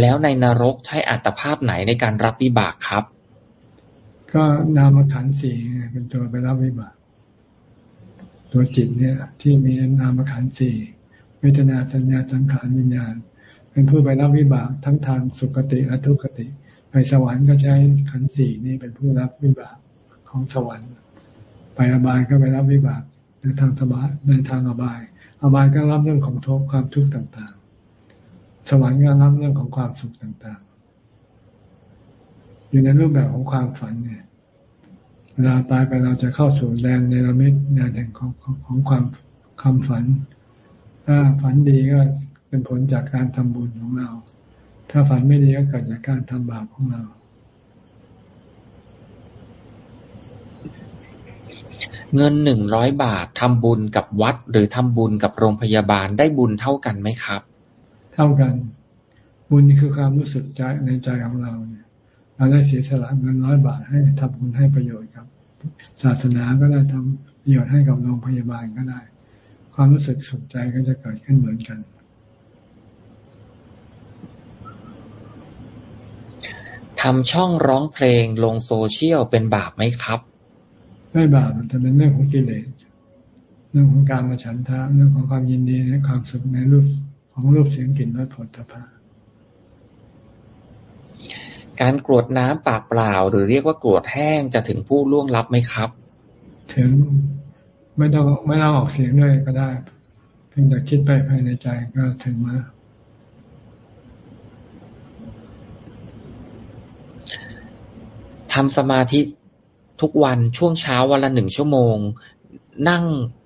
แล้วในนรกใช้อัตภาพไหนในการรับวิบากครับ ก็นามขันสี่เป็นตัวไปรับวิบาก ตัวจิตเนี่ย ที่มีนามขันสี่เวทนาสัญญาสังขารวิญญาณ เป็นผู้ไปรับวิบากทั้งทางสุคติและทุกขติไปสวรรค์ก็ใช้ขันสี่นี่เป็นผู้รับวิบากของสวรรค์ไปอบายก็ไปรับวิบากในทางสบายในทางอบาย อบายก็รับเรื่องของทุกข์ความทุกข์ต่าง สวรรค์ก็รับเรื่องของความสุขต่างๆ อยู่ในรูปแบบของความฝันเนี่ย เวลาตายไปเราจะเข้าสู่แดนในระมิดแดนแห่งของของความคำฝัน ถ้าฝันดีก็เป็นผลจากการทำบุญของเรา ถ้าฝันไม่ดีก็เกิดจากการทำบาปของเราเงินหนึ่งร้อยบาททำบุญกับวัด หรือทำบุญกับโรงพยาบาลได้บุญเท่ากันไหมครับ เท่ากัน บุญคือความรู้สึกใจในใจของเราเนี่ยเราได้เสียสละเงินร้อยบาทให้ทำบุญให้ประโยชน์ครับ ศาสนาก็ได้ทำประโยชน์ให้กับโรงพยาบาลก็ได้ ความรู้สึกสุขใจก็จะเกิดขึ้นเหมือนกันทำช่องร้องเพลงลงโซเชียลเป็นบาปไหมครับ ไม่บาปแต่เป็นเรื่องของกิเลสเรื่องของการมาฉันทะเรื่องของความยินดีในความสุขในรูป ของรูปเสียงกลิ่นรสผลตภะการกรวดน้ำปากเปล่า หรือเรียกว่ากรวดแห้งจะถึงผู้ล่วงลับไหมครับ ถึงไม่ต้องไม่ต้องออกเสียงด้วยก็ได้เพียงแต่คิดไปภายในใจก็ถึงมาทำสมาธิทุกวันช่วงเช้าวันละหนึ่งชั่วโมง นั่ง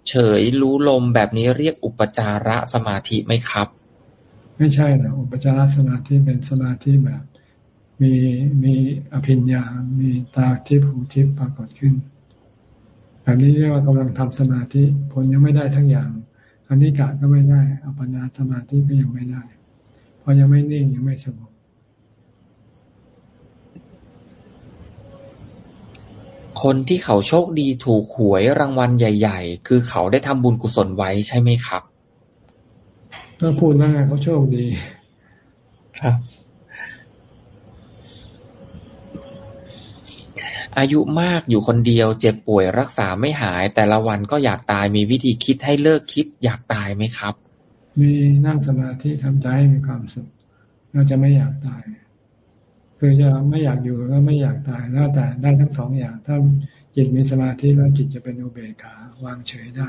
เฉยรู้ลมแบบนี้เรียกอุปจาระสมาธิไหมครับ ไม่ใช่นะอุปจารสมาธิเป็นสมาธิแบบ มีมีอภิญญา มีตาทิพหูทิพปรากฏขึ้นแบบนี้เรียกว่ากำลังทำสมาธิผลยังไม่ได้ทั้งอย่างอันนี้กะก็ไม่ได้อัปปนาสมาธิก็ยังไม่ได้ เพราะยังไม่นิ่งยังไม่สงบคนที่เขาโชคดีถูกหวยรางวัลใหญ่ ๆ คือเขาได้ทำบุญกุศลไว้ใช่ไหมครับ ก็พูดว่าเขาโชคดี ครับ อายุมากอยู่คนเดียว เจ็บป่วยรักษาไม่หาย แต่ละวันก็อยากตายมีวิธีคิดให้เลิกคิด อยากตายไหมครับ มีนั่งสมาธิทำใจให้มีความสุขเราจะไม่อยากตาย คือจะไม่อยากอยู่ก็ไม่อยากตายแล้วแต่ได้ทั้งสองอย่าง ถ้าจิตมีสมาธิแล้วจิตจะเป็นอุเบกขาวางเฉยได้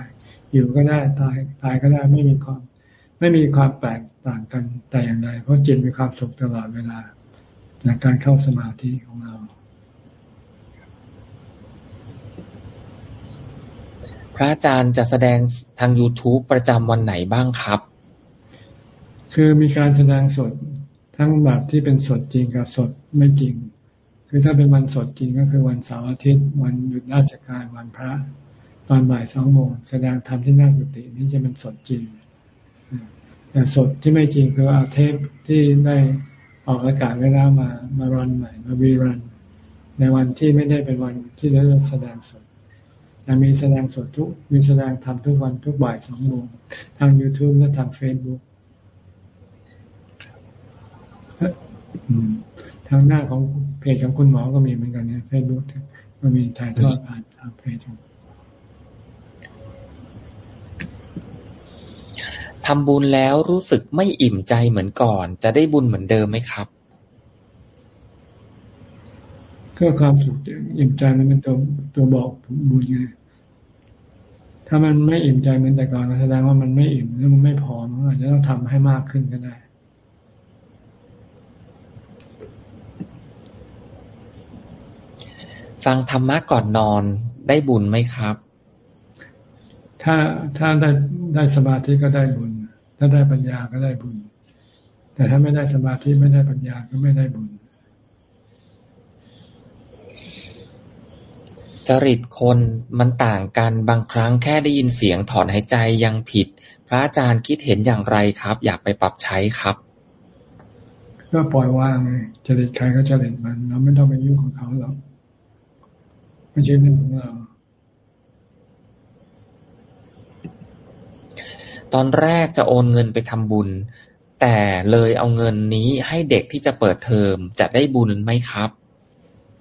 อยู่ก็ได้ตายตายก็ได้ไม่มีความ ไม่มีความแตกต่างกันแต่อย่างใดเพราะจิตมีความสุขตลอดเวลาจากการเข้าสมาธิของเรา พระอาจารย์จะแสดงทาง YouTube ประจำวันไหนบ้างครับ คือมีการแสดงสดทั้งแบบที่เป็นสดจริงกับสดไม่จริง คือถ้าเป็นวันสดจริงก็คือวันเสาร์อาทิตย์ วันหยุดราชการวันพระ ตอนบ่ายสองโมงแสดงธรรมที่นั่งกุฏินี่จะเป็นสดจริง แต่สดที่ไม่จริงคือเอาเทปที่ได้ออกอากาศเวลามามารันใหม่มาวีรัน ในวันที่ไม่ได้เป็นวันที่ได้แสดงสดยังมีแสดงสดทุกมีแสดงทำทุกวันทุกบ่ายสองโมงทาง YouTube และทาง Facebook ทางหน้าของเพจของคุณหมอก็มีเหมือนกันเนี่ยเฟซบุ๊กก็มีถ่ายทอดผ่านทางเพจ ทำบุญแล้วรู้สึกไม่อิ่มใจเหมือนก่อน จะได้บุญเหมือนเดิมไหมครับก็ความสุขอิ่มใจมันเป็นตัวตัวบอกบุญไงถ้ามันไม่อิ่มใจเหมือนแต่ก่อนแสดงว่ามันไม่อิ่มแล้วมันไม่พอมันอาจจะต้องทำให้มากขึ้นก็ได้ฟังธรรมะก่อนนอนได้บุญไหมครับ ถ้าถ้าได้ได้สมาธิก็ได้บุญ ถ้าได้ปัญญาก็ได้บุญ แต่ถ้าไม่ได้สมาธิไม่ได้ปัญญาก็ไม่ได้บุญ จริตคนมันต่างกันบางครั้งแค่ได้ยินเสียงถอนหายใจยังผิด พระอาจารย์คิดเห็นอย่างไรครับ อยากไปปรับใช้ครับ ก็ปล่อยวางจริตใครก็จริตมัน เราไม่ต้องไปยุ่งของเขาหรอกไม่ใช่เรื่องของเรา ตอนแรกจะโอนเงินไปทำบุญ แต่เลยเอาเงินนี้ให้เด็กที่จะเปิดเทอมจะได้บุญไหมครับ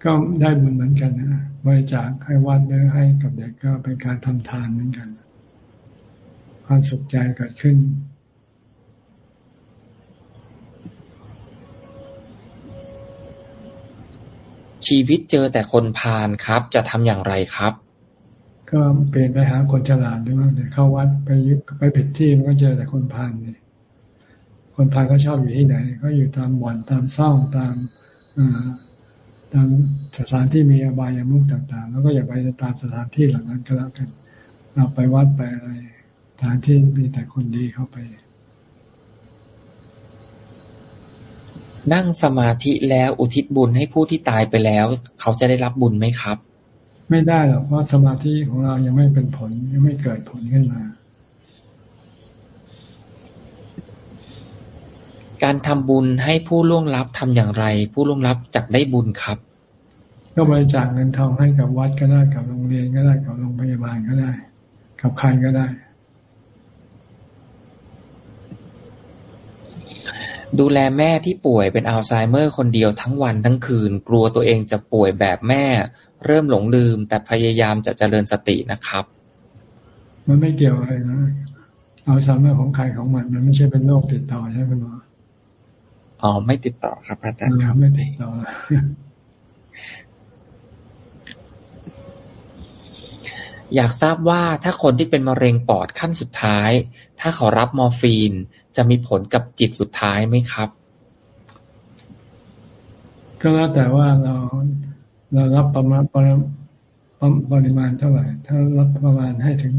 ก็ได้บุญเหมือนกันนะบริจาคให้วัดหรือให้กับเด็กก็เป็นการทำทานเหมือนกัน ความสุขใจเกิดขึ้นชีวิตเจอแต่คนพาลครับ จะทำอย่างไรครับ ก็เปลี่ยนไปหาคนฉลาดด้วยมั้งแต่เข้าวัดไปยึดไปผิดที่มันก็เจอแต่คนพาลนี่คนพาลเขาชอบอยู่ที่ไหน ก็อยู่ตามบ่อนตามซ่องตามตามสถานที่มีอบายามุกต่าง ๆ แล้วก็อย่าไปตามสถานที่เหล่านั้นก็แล้วกันเราไปวัดไปอะไรสถานที่มีแต่คนดีเข้าไป นั่งสมาธิแล้วอุทิศบุญให้ผู้ที่ตายไปแล้ว เขาจะได้รับบุญไหมครับ ไม่ได้หรอกเพราะสมาธิของเรายังไม่เป็นผลยังไม่เกิดผลขึ้นมา การทำบุญให้ผู้ล่วงลับทำอย่างไร ผู้ล่วงลับจะได้บุญครับก็ก็บริจาคเงินทองให้กับวัดก็ได้กับโรงเรียนก็ได้กับโรงพยาบาลก็ได้ กับใครก็ได้ ดูแลแม่ที่ป่วยเป็นอัลไซเมอร์คนเดียวทั้งวันทั้งคืน กลัวตัวเองจะป่วยแบบแม่ เริ่มหลงลืม แต่พยายามจะเจริญสตินะครับ มันไม่เกี่ยวอะไรนะอัลไซเมอร์ของใครของมัน มันไม่ใช่เป็นโรคติดต่อใช่ไหมหมออ๋อไม่ติดต่อครับอาจารย์ครับไม่ติดต่ออยากทราบว่าถ้าคนที่เป็นมะเร็งปอดขั้นสุดท้าย ถ้าเขารับมอร์ฟีนจะมีผลกับจิตสุดท้ายไหมครับ ก็แล้วแต่ว่าเรา เรารับประมาณปริปริมาณเท่าไหร่ ถ้ารับประมาณให้ถึง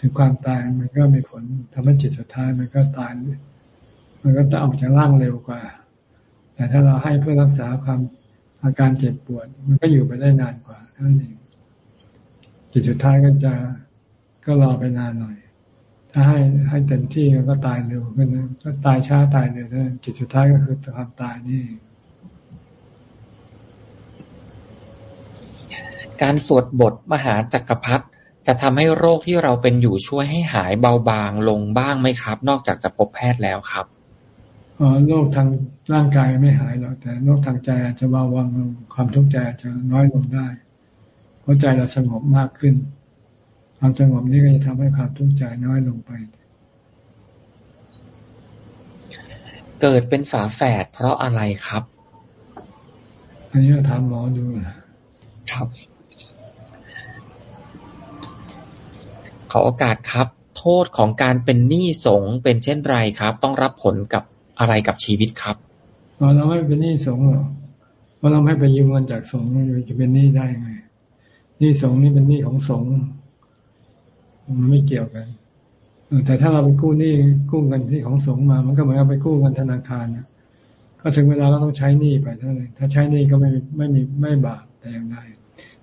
ถึงความตายมันก็มีผลทำให้จิตสุดท้ายมันก็ตาย มันก็จะออกจากร่างเร็วกว่า แต่ถ้าเราให้เพื่อรักษาความอาการเจ็บปวด มันก็อยู่ไปได้นานกว่านั่นเองจิตสุดท้ายก็จะก็รอไปนานหน่อย ถ้าให้ให้เต็มที่ก็ตายเร็วขึ้นนะก็ตายช้าตายเร็วนะจิตสุดท้ายก็คือความตายนี่ การสวดบทมหาจักรพรรดิจะทำให้โรคที่เราเป็นอยู่ช่วยให้หายเบาบางลงบ้างไหมครับ นอกจากจะพบแพทย์แล้วครับอ๋อโรคทางร่างกายไม่หายหรอกแต่โรคทางใจอาจจะเบาบางลงความทุกข์ใจอาจจะน้อยลงได้ราะใจเราสงบมากขึ้น ความสงบนี้ก็จะทำให้ความทุกข์ใจน้อยลงไป เกิดเป็นฝาแฝดเพราะอะไรครับ อันนี้เราถามหมอดูครับ ขอโอกาสครับ โทษของการเป็นหนี้สงเป็นเช่นไรครับ ต้องรับผลกับอะไรกับชีวิตครับเราไม่เป็นหนี้สงหรอกเพราะเราไม่ไปยืมเงินจากสงจะเป็นหนี้ได้ไงนี่สงนี่เป็นหนี้ของสงมันไม่เกี่ยวกันแต่ถ้าเราไปกู้หนี้กู้เงินที่ของสงมา มันก็เหมือนกับไปกู้เงินธนาคารนะก็ถึงเวลาก็ต้องใช้หนี้ไปเท่านั้นถ้าใช้หนี้ก็ไม่ไม่มีไม่บาปแต่อย่างใด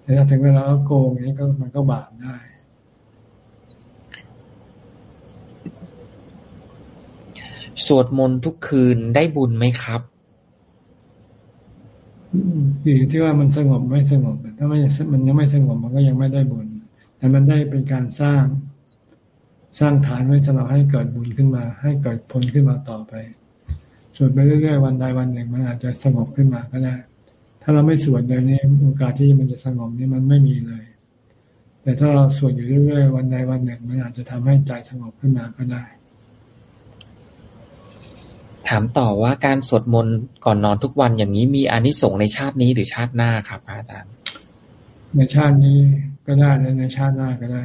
แต่ถ้าถึงเวลาโกงอย่างนี้ก็มันก็บาปได้ สวดมนต์ทุกคืนได้บุญไหมครับอยู่ที่ว่ามันสงบไม่สงบ ถ้าไม่มันยังไม่สงบมันก็ยังไม่ได้บุญ แต่มันได้เป็นการสร้าง สร้างฐานไว้สำหรับให้เกิดบุญขึ้นมา ให้เกิดผลขึ้นมาต่อไปสวดไปเรื่อยๆวันใดวันหนึ่ง มันอาจจะสงบขึ้นมาก็ได้ ถ้าเราไม่สวดเลยนี่โอกาสที่มันจะสงบนี่มันไม่มีเลย แต่ถ้าเราสวดอยู่เรื่อยๆวันใดวันหนึ่ง มันอาจจะทำให้ใจสงบขึ้นมาก็ได้ ถามต่อว่าการสวดมนต์ก่อนนอนทุกวันอย่างนี้มีอานิสงส์ในชาตินี้หรือชาติหน้าครับอาจารย์ ในชาตินี้ก็ได้และในชาติหน้าก็ได้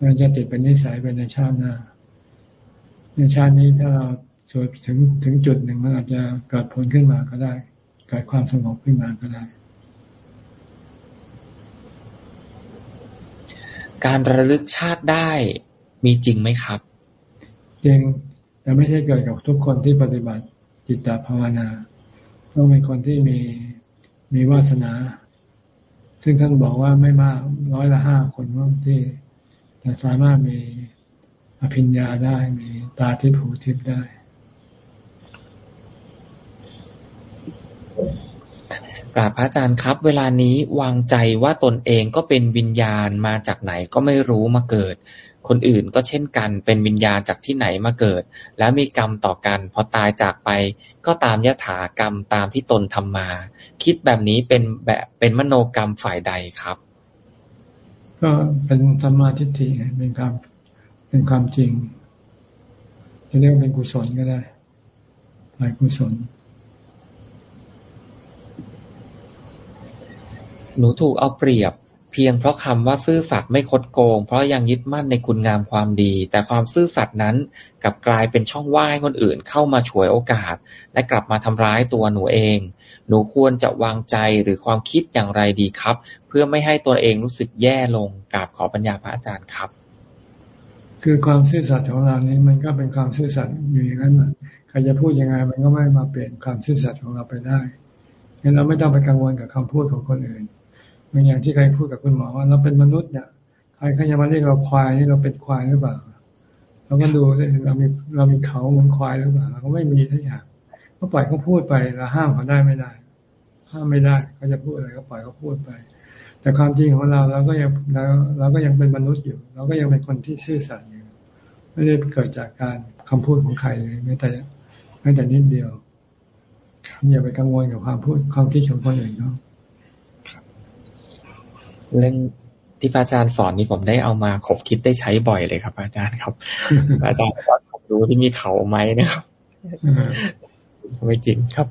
มันจะติดเป็นนิสัยไปในชาติหน้า ในชาตินี้ถ้าเราสวดถึงถึงจุดหนึ่งมันอาจจะเกิดผลขึ้นมาก็ได้ เกิดความสงบขึ้นมาก็ได้ การระลึกชาติได้มีจริงไหมครับจริง แต่ไม่ใช่เกิดกับทุกคนที่ปฏิบัติจิตตภาวนา ต้องเป็นคนที่มีมีวาสนา ซึ่งท่านบอกว่าไม่มากร้อยละห้าคนว่าที่จะสามารถมีอภิญญาได้มีตาทิพหูทิพได้ กราบพระอาจารย์ครับ เวลานี้วางใจว่าตนเองก็เป็นวิญญาณมาจากไหนก็ไม่รู้มาเกิด คนอื่นก็เช่นกัน เป็นวิญญาณจากที่ไหนมาเกิด แล้วมีกรรมต่อกัน พอตายจากไป ก็ตามยถากรรมตามที่ตนทำมา คิดแบบนี้เป็นแบบเป็นมโนกรรมฝ่ายใดครับ ก็เป็นสมาธิฏฐิเป็นความเป็นความจริงจะเรียกเป็นกุศลก็ได้ฝ่ายกุศลหนูถูกเอาเปรียบ เพียงเพราะคำว่าซื่อสัตย์ไม่คดโกง เพราะยังยึดมั่นในคุณงามความดี แต่ความซื่อสัตย์นั้นกลับกลายเป็นช่องว่ายคนอื่นเข้ามาฉวยโอกาส และกลับมาทำร้ายตัวหนูเอง หนูควรจะวางใจหรือความคิดอย่างไรดีครับ เพื่อไม่ให้ตัวเองรู้สึกแย่ลงกราบขอปัญญาพระอาจารย์ครับ คือความซื่อสัตย์ของเรานี้มันก็เป็นความซื่อสัตย์อยู่อย่างนั้นใครจะพูดยังไงมันก็ไม่มาเปลี่ยนความซื่อสัตย์ของเราไปได้งั้นเราไม่ต้องไปกังวลกับคำพูดของคนอื่น เหมือนอย่างที่ใครพูดกับคุณหมอว่าเราเป็นมนุษย์เนี่ยใครเขาจะมาเรียกเราควายนี่เราเป็นควายหรือเปล่าเราก็ดูเรามีเรามีเขาเหมือนควายหรือเปล่าเราก็ไม่มีทุกอย่างก็ปล่อยเขาพูดไปเราห้ามเขาได้ไม่ได้ ห้ามไม่ได้เขาจะพูดอะไรก็ปล่อยเขาพูดไป แต่ความจริงของเราเราก็ยังเราเราก็ยังเป็นมนุษย์อยู่ เราก็ยังเป็นคนที่ซื่อสัตย์อยู่ ไม่ได้เกิดจากการคำพูดของใครเลยแม้แต่แม้แต่นิดเดียวอย่าไปกังวลกับความพูดความคิดของคนอื่นเนาะ เรื่องที่อาจารย์สอนนี่ผมได้เอามาขบคิดได้ใช้บ่อยเลยครับ อาจารย์ครับ อาจารย์ว่าผมรู้ที่มีเขาไหมนะครับไม่จริงครับ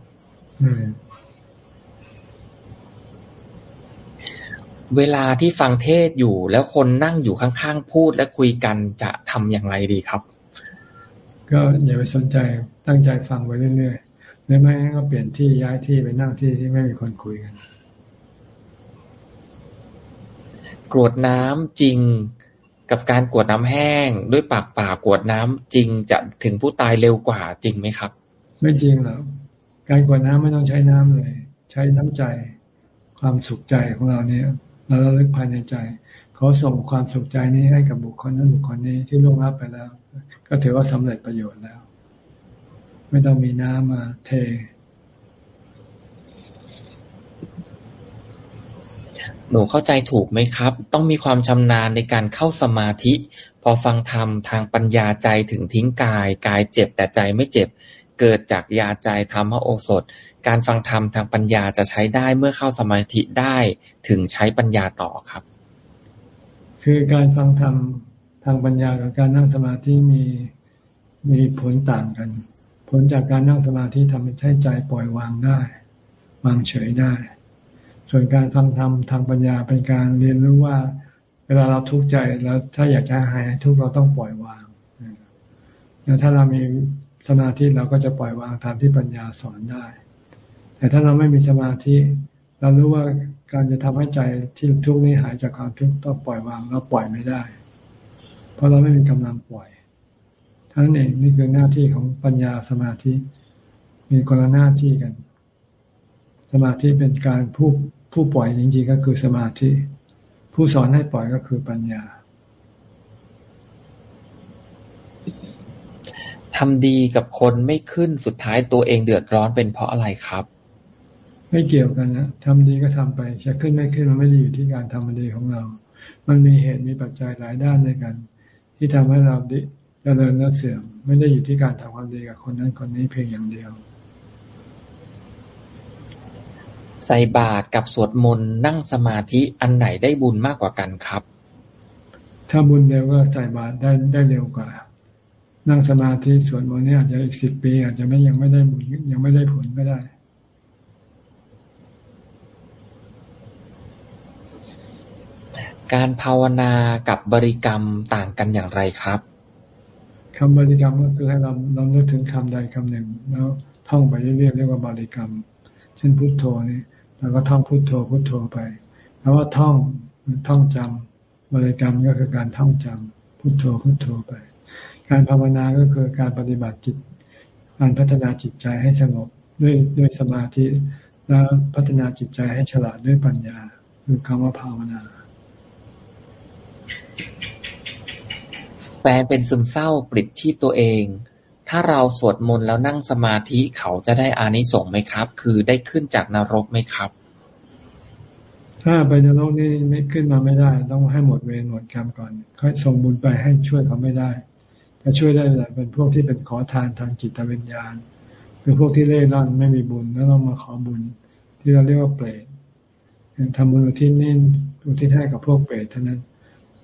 เวลาที่ฟังเทศอยู่แล้วคนนั่งอยู่ข้างๆพูดและคุยกันจะทำอย่างไรดีครับ ก็อย่าไปสนใจตั้งใจฟังไปเรื่อยๆไม่ไม่ก็เปลี่ยนที่ย้ายที่ไปนั่งที่ที่ไม่มีคนคุยกัน กรวดน้ำจริง กับการกวดน้ำแห้ง ด้วยปากเปล่ากวดน้ำจริงจะถึงผู้ตายเร็วกว่าจริงไหมครับ ไม่จริงหรอกการกวดน้ำไม่ต้องใช้น้ำเลย ใช้น้ำใจ ความสุขใจของเราเนี่ยเราระลึกภายในใจเขาส่งความสุขใจนี้ให้กับบุคคลนั้นบุคคลนี้ที่ล่วงลับไปแล้ว ก็ถือว่าสำเร็จประโยชน์แล้ว ไม่ต้องมีน้ำมาเท หนูเข้าใจถูกไหมครับ ต้องมีความชำนาญในการเข้าสมาธิ พอฟังธรรมทางปัญญาใจถึงทิ้งกาย กายเจ็บแต่ใจไม่เจ็บ เกิดจากยาใจธรรมโอสถ การฟังธรรมทางปัญญาจะใช้ได้เมื่อเข้าสมาธิได้ถึงใช้ปัญญาต่อครับ คือการฟังธรรมทางปัญญากับการนั่งสมาธิมีมีผลต่างกัน ผลจากการนั่งสมาธิทำให้ใจปล่อยวางได้ วางเฉยได้ ส่วนการฟังธรรมทางปัญญาเป็นการเรียนรู้ว่า เวลาเราทุกข์ใจแล้วถ้าอยากจะหายทุกข์เราต้องปล่อยวางแล้วถ้าเรามีสมาธิเราก็จะปล่อยวางตามที่ปัญญาสอนได้ แต่ถ้าเราไม่มีสมาธิ เรารู้ว่าการจะทำให้ใจที่ทุกข์นี้หายจากความทุกข์ต้องปล่อยวางเราปล่อยไม่ได้ เพราะเราไม่มีกำลังปล่อยทั้งนั้นเองนี่คือหน้าที่ของปัญญาสมาธิ มีคนละหน้าที่กัน สมาธิเป็นการผู้ ผู้ปล่อยจริงๆก็คือสมาธิ ผู้สอนให้ปล่อยก็คือปัญญาทำดีกับคนไม่ขึ้นสุดท้ายตัวเองเดือดร้อนเป็นเพราะอะไรครับ ไม่เกี่ยวกันนะทำดีก็ทำไปจะขึ้นไม่ขึ้นมันไม่ได้อยู่ที่การทำดีของเรา มันมีเหตุมีปัจจัยหลายด้านด้วยกัน ที่ทำให้เราเจริญและเสื่อม ไม่ได้อยู่ที่การทำความดีกับคนนั้นคนนี้เพียงอย่างเดียว ใส่บาตรกับสวดมนต์นั่งสมาธิอันไหนได้บุญมากกว่ากันครับ ถ้าบุญเร็วก็ใส่บาตรได้ได้เร็วกว่า นั่งสมาธิสวดมนต์นี่อาจจะอีกสิบปี อาจจะไม่ยังไม่ได้บุญยังไม่ได้ผลก็ได้ การภาวนากับบริกรรมต่างกันอย่างไรครับคำบริกรรมก็คือให้เราเรานึกถึงคำใดคำหนึ่งแล้วท่องไปเรื่อยๆเรียกว่าบริกรรม เช่นพุทโธนี่ เราก็ท่องพุโทโธพุโทโธไป แล้วว่าท่องท่องจำบริกรรมก็คือการท่องจำพุโทโธพุโทโธไป การภาวนาก็คือการปฏิบัติจิต การพัฒนาจิตใจให้สงบด้วยด้วยสมาธิ แล้วพัฒนาจิตใจให้ฉลาดด้วยปัญญาคือคำว่าภาวนา แฟนเป็นซึมเศร้าปลิดที่ตัวเอง ถ้าเราสวดมนต์แล้วนั่งสมาธิเขาจะได้อานิสงส์ไหมครับ คือได้ขึ้นจากนรกไหมครับ ถ้าไปนรกนี่ไม่ขึ้นมาไม่ได้ ต้องให้หมดเวรหมดกรรมก่อน ค่อยส่งบุญไปให้ช่วยเขาไม่ได้จะช่วยได้แต่เป็นพวกที่เป็นขอทานทางจิตวิญญาณคือพวกที่เล่ร่อนไม่มีบุญแล้วต้องมาขอบุญ ที่เราเรียกว่าเปรตทำบุญอุทิศนี่อุทิศให้กับพวกเปรตเท่านั้น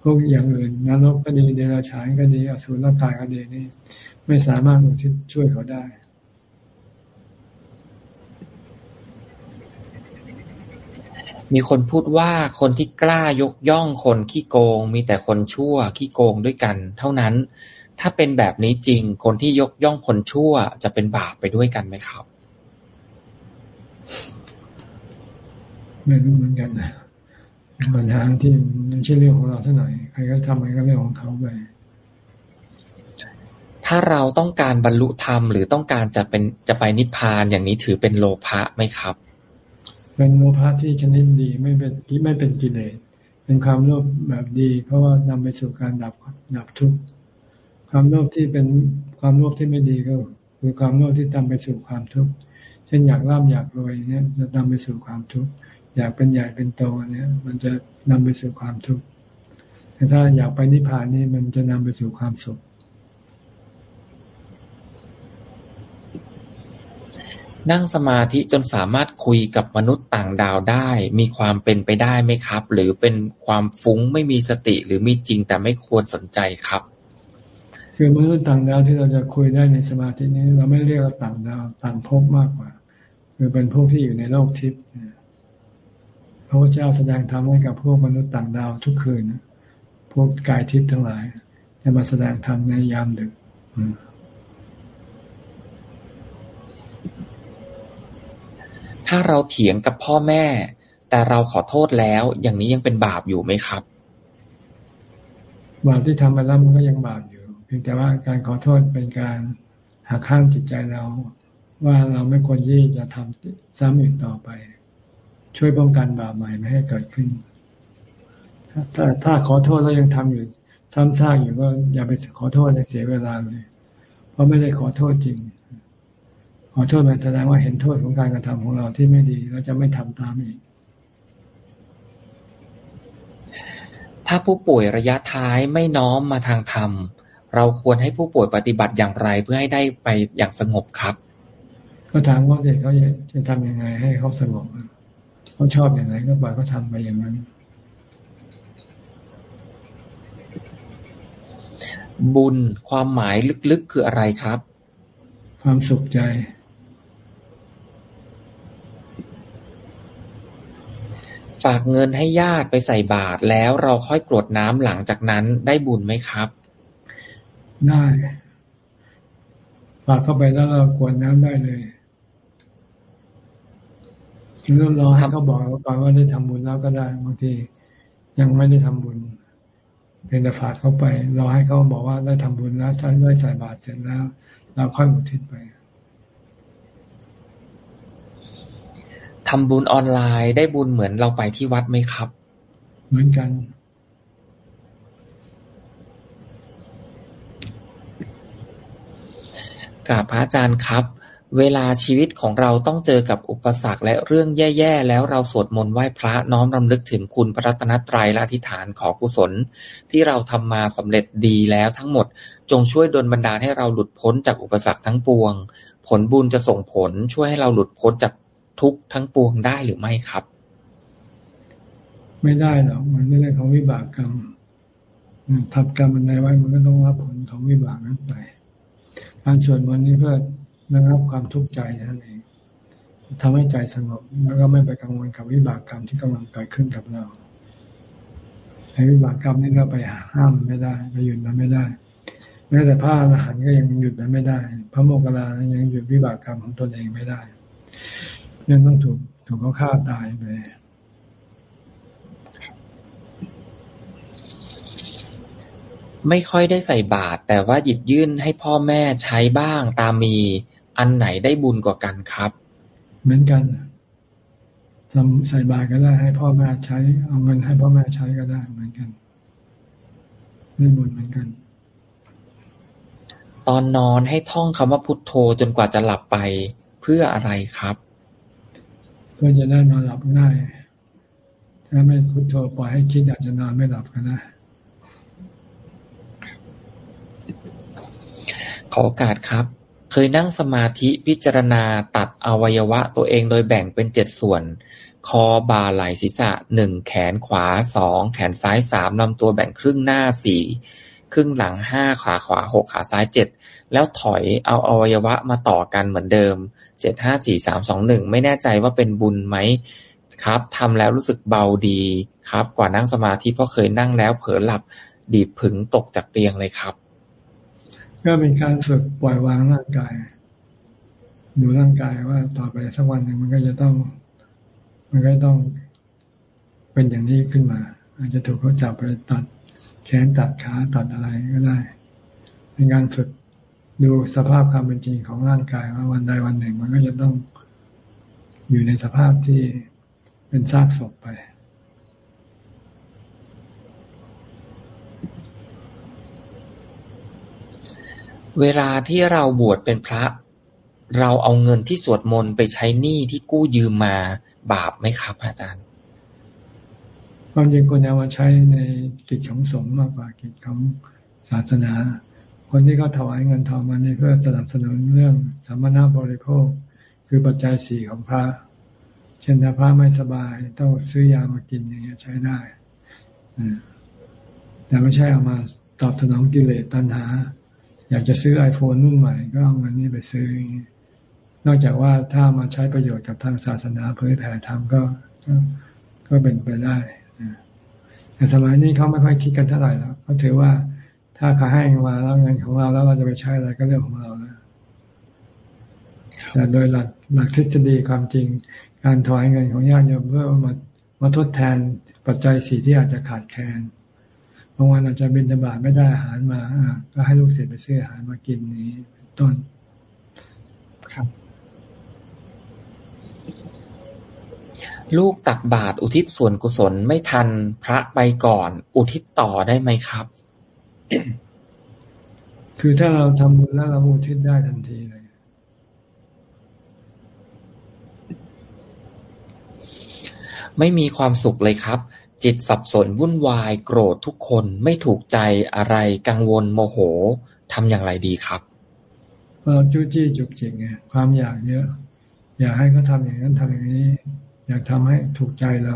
พวกอย่างอื่นนรกก็ดีเดรัจฉานก็ดีอสุรกายก็ดีนี่ ไม่สามารถอุทิศช่วยเขาได้มีคนพูดว่าคนที่กล้ายกย่องคนขี้โกง มีแต่คนชั่วขี้โกงด้วยกัน เท่านั้น ถ้าเป็นแบบนี้จริง คนที่ยกย่องคนชั่วจะเป็นบาปไปด้วยกันไหมครับ ไม่รู้เหมือนกันนะปัญหาที่ไม่ใช่เรื่องของเราเท่าไหร่ใครก็ทำอะไรก็เรื่องของเขาไป ถ้าเราต้องการบรรลุธรรมหรือต้องการจะเป็นจะไปนิพพานอย่างนี้ถือเป็นโลภะไหมครับ เป็นโลภะที่ชนิดดีไม่เป็นที่ไม่เป็นกิเลสเป็นความโลภแบบดี เพราะว่านำไปสู่การดับดับทุกข์ความโลภที่เป็นความโลภที่ไม่ดีก็คือความโลภที่นำไปสู่ความทุกข์เช่นอยากร่ำอยากรวยเนี่ยจะนำไปสู่ความทุกข์อยากเป็นใหญ่เป็นโตเนี่ย มันจะนำไปสู่ความทุกข์แต่ถ้าอยากไปนิพพานนี่มันจะนำไปสู่ความสุข นั่งสมาธิจนสามารถคุยกับมนุษย์ต่างดาวได้ มีความเป็นไปได้ไหมครับ หรือเป็นความฟุ้งไม่มีสติหรือมีจริงแต่ไม่ควรสนใจครับ คือมนุษย์ต่างดาวที่เราจะคุยได้ในสมาธินี้ เราไม่เรียกว่าต่างดาวต่างภพมากกว่า คือเป็นพวกที่อยู่ในโลกทิพย์พระพุทธเจ้าแสดงธรรมให้กับพวกมนุษย์ต่างดาวทุกคืนพวกกายทิพย์ทั้งหลายจะมาแสดงธรรมในยามดึก ถ้าเราเถียงกับพ่อแม่ แต่เราขอโทษแล้ว อย่างนี้ยังเป็นบาปอยู่ไหมครับ บาปที่ทำไปแล้วมันก็ยังบาปอยู่ เพียงแต่ว่าการขอโทษเป็นการหักข้ามจิตใจเรา ว่าเราไม่ควรที่จะทำซ้ำอีกต่อไป ช่วยป้องกันบาปใหม่ไม่ให้เกิดขึ้นถ้าถ้าขอโทษแล้วยังทำอยู่ซ้ำซากอยู่ก็อย่าไปขอโทษเสียเวลาเลย เพราะไม่ได้ขอโทษจริง ขอโทษมันแสดงว่าเห็นโทษของการกระทำของเราที่ไม่ดีเราจะไม่ทำตามอีก ถ้าผู้ป่วยระยะท้ายไม่น้อมมาทางธรรม เราควรให้ผู้ป่วยปฏิบัติอย่างไรเพื่อให้ได้ไปอย่างสงบครับ ก็ถามว่าเด็กเขาจะทำยังไงให้เขาสงบเขาชอบอย่างไรก็ปล่อยเขาทาไปอย่างนั้นบุญความหมายลึกๆคืออะไรครับ ความสุขใจ ฝากเงินให้ญาติไปใส่บาตรแล้วเราค่อยกรวดน้ำหลังจากนั้นได้บุญไหมครับ ได้ฝากเข้าไปแล้วเรากรวดน้ำได้เลยหรือรอให้เขาบอกเราก่อนว่าได้ทำบุญแล้วก็ได้บางทียังไม่ได้ทำบุญเพียงแต่ฝากเข้าไปรอให้เขาบอกว่าได้ทำบุญแล้วใช้ได้ใส่บาตรเสร็จแล้ว เราค่อยอุทิศไป ทำบุญออนไลน์ได้บุญเหมือนเราไปที่วัดไหมครับ เหมือนกัน กราบพระอาจารย์ครับ เวลาชีวิตของเราต้องเจอกับอุปสรรคและเรื่องแย่ๆ แล้วเราสวดมนต์ไหว้พระน้อมรำลึกถึงคุณพระรัตนตรัยและอธิษฐานขอกุศล ที่เราทำมาสำเร็จดีแล้วทั้งหมด จงช่วยดลบันดาลให้เราหลุดพ้นจากอุปสรรคทั้งปวง ผลบุญจะส่งผลช่วยให้เราหลุดพ้นจาก ทุกทั้งปวงได้หรือไม่ครับ ไม่ได้หรอกมันไม่ได้ของวิบากกรรมทำกรรมมันในไว้มันก็ต้องรับผลของวิบากนั้นไปการสวดมนต์นี้เพื่อระงับความทุกข์ใจนั่นเองทำให้ใจสงบแล้วก็ไม่ไปกังวลกับวิบากกรรมที่กำลังเกิดขึ้นกับเราไอ้วิบากกรรมนี่เราไปห้ามไม่ได้ไปหยุดมันไม่ได้แม้แต่พระอรหันต์ก็ยังหยุดมันไม่ได้ พระโมคคัลลายังหยุดวิบากกรรมของตนเองไม่ได้ ยังต้องถูกถูกเขาฆ่าตายไปไม่ค่อยได้ใส่บาตรแต่ว่าหยิบยื่นให้พ่อแม่ใช้บ้างตามมี อันไหนได้บุญกว่ากันครับ เหมือนกันทำใส่บาตรก็ได้ให้พ่อแม่ใช้ เอาเงินให้พ่อแม่ใช้ก็ได้เหมือนกันได้บุญเหมือนกัน ตอนนอนให้ท่องคำว่าพุทโธจนกว่าจะหลับไปเพื่ออะไรครับเพื่อจะได้นอนหลับง่าย ถ้าไม่พุทโธปล่อยให้คิดอาจจะนอนไม่หลับกันนะขอโอกาสครับ เคยนั่งสมาธิพิจารณาตัดอวัยวะตัวเองโดยแบ่งเป็นเจ็ดส่วน คอบ่าไหล่ศีรษะหนึ่งแขนขวาสองแขนซ้ายสามลำตัวแบ่งครึ่งหน้าสี่ครึ่งหลังห้าขาขวาหกขาซ้ายเจ็ดแล้วถอยเอาอวัยวะมาต่อกันเหมือนเดิม เจ็ดห้าสี่สามสองหนึ่งไม่แน่ใจว่าเป็นบุญไหมครับทำแล้วรู้สึกเบาดีครับ กว่านั่งสมาธิเพราะเคยนั่งแล้วเผลอหลับดีผึงตกจากเตียงเลยครับ ก็เป็นการฝึกปล่อยวางร่างกาย ดูร่างกายว่าต่อไปสักวันหนึ่งมันก็จะต้อง มันก็ต้อง เป็นอย่างนี้ขึ้นมา อาจจะถูกเขาจับไปตัดแขนตัดขาตัดอะไรก็ได้เป็นการฝึก ดูสภาพความเป็นจริงของร่างกายว่าวันใดวันหนึ่ง มันก็จะต้องอยู่ในสภาพที่เป็นซากศพไป เวลาที่เราบวชเป็นพระ เราเอาเงินที่สวดมนต์ไปใช้หนี้ที่กู้ยืมมาบาปไหมครับ อาจารย์ความจริงควรเอามาใช้ในกิจของสงฆ์มากกว่ากิจของศาสนา คนที่เขาถวายเงินทองมานี่เพื่อสนับสนุนเรื่องสัมมนาบริโภค คือปัจจัยสี่ของพระ เช่นถ้าพระไม่สบายต้องซื้อยามากินอย่างเงี้ยใช้ได้แต่ไม่ใช่เอามาตอบสนองกิเลสตัณหา อยากจะซื้อ iPhone รุ่นใหม่ ก็เอาเงินนี้ไปซื้อ นอกจากว่าถ้ามาใช้ประโยชน์กับทางศาสนาเผยแผ่ธรรมก็ก็เป็นไปได้แต่สมัยนี้เขาไม่ค่อยคิดกันเท่าไหร่แล้วเขาถือว่า ถ้าเขาให้มาแล้วเงินของเราแล้วเราจะไปใช้อะไรก็เรื่องของเราแล้วแต่โดยหลักหลักทฤษฎีความจริง การถอยเงินของญาติโยมเพื่อมามาทดแทนปัจจัยสี่ที่อาจจะขาดแคลนบางวันอาจจะบินตบาไม่ได้อาหารมาก็ให้ลูกศิษย์ไปซื้ออาหารมากินนี้ต้นครับ ลูกตักบาตรอุทิศส่วนกุศลไม่ทันพระไปก่อน อุทิศต่อได้ไหมครับ คือถ้าเราทำบุญแล้วเราอุทิศได้ทันทีเลย ไม่มีความสุขเลยครับ จิตสับสนวุ่นวายโกรธทุกคนไม่ถูกใจอะไรกังวลโมโหทำอย่างไรดีครับเราจู้จี้จุกจิกไงความอยากเยอะ อยากให้เขาทาอย่างนั้นทำอย่างนี้ อยากทำให้ถูกใจเรา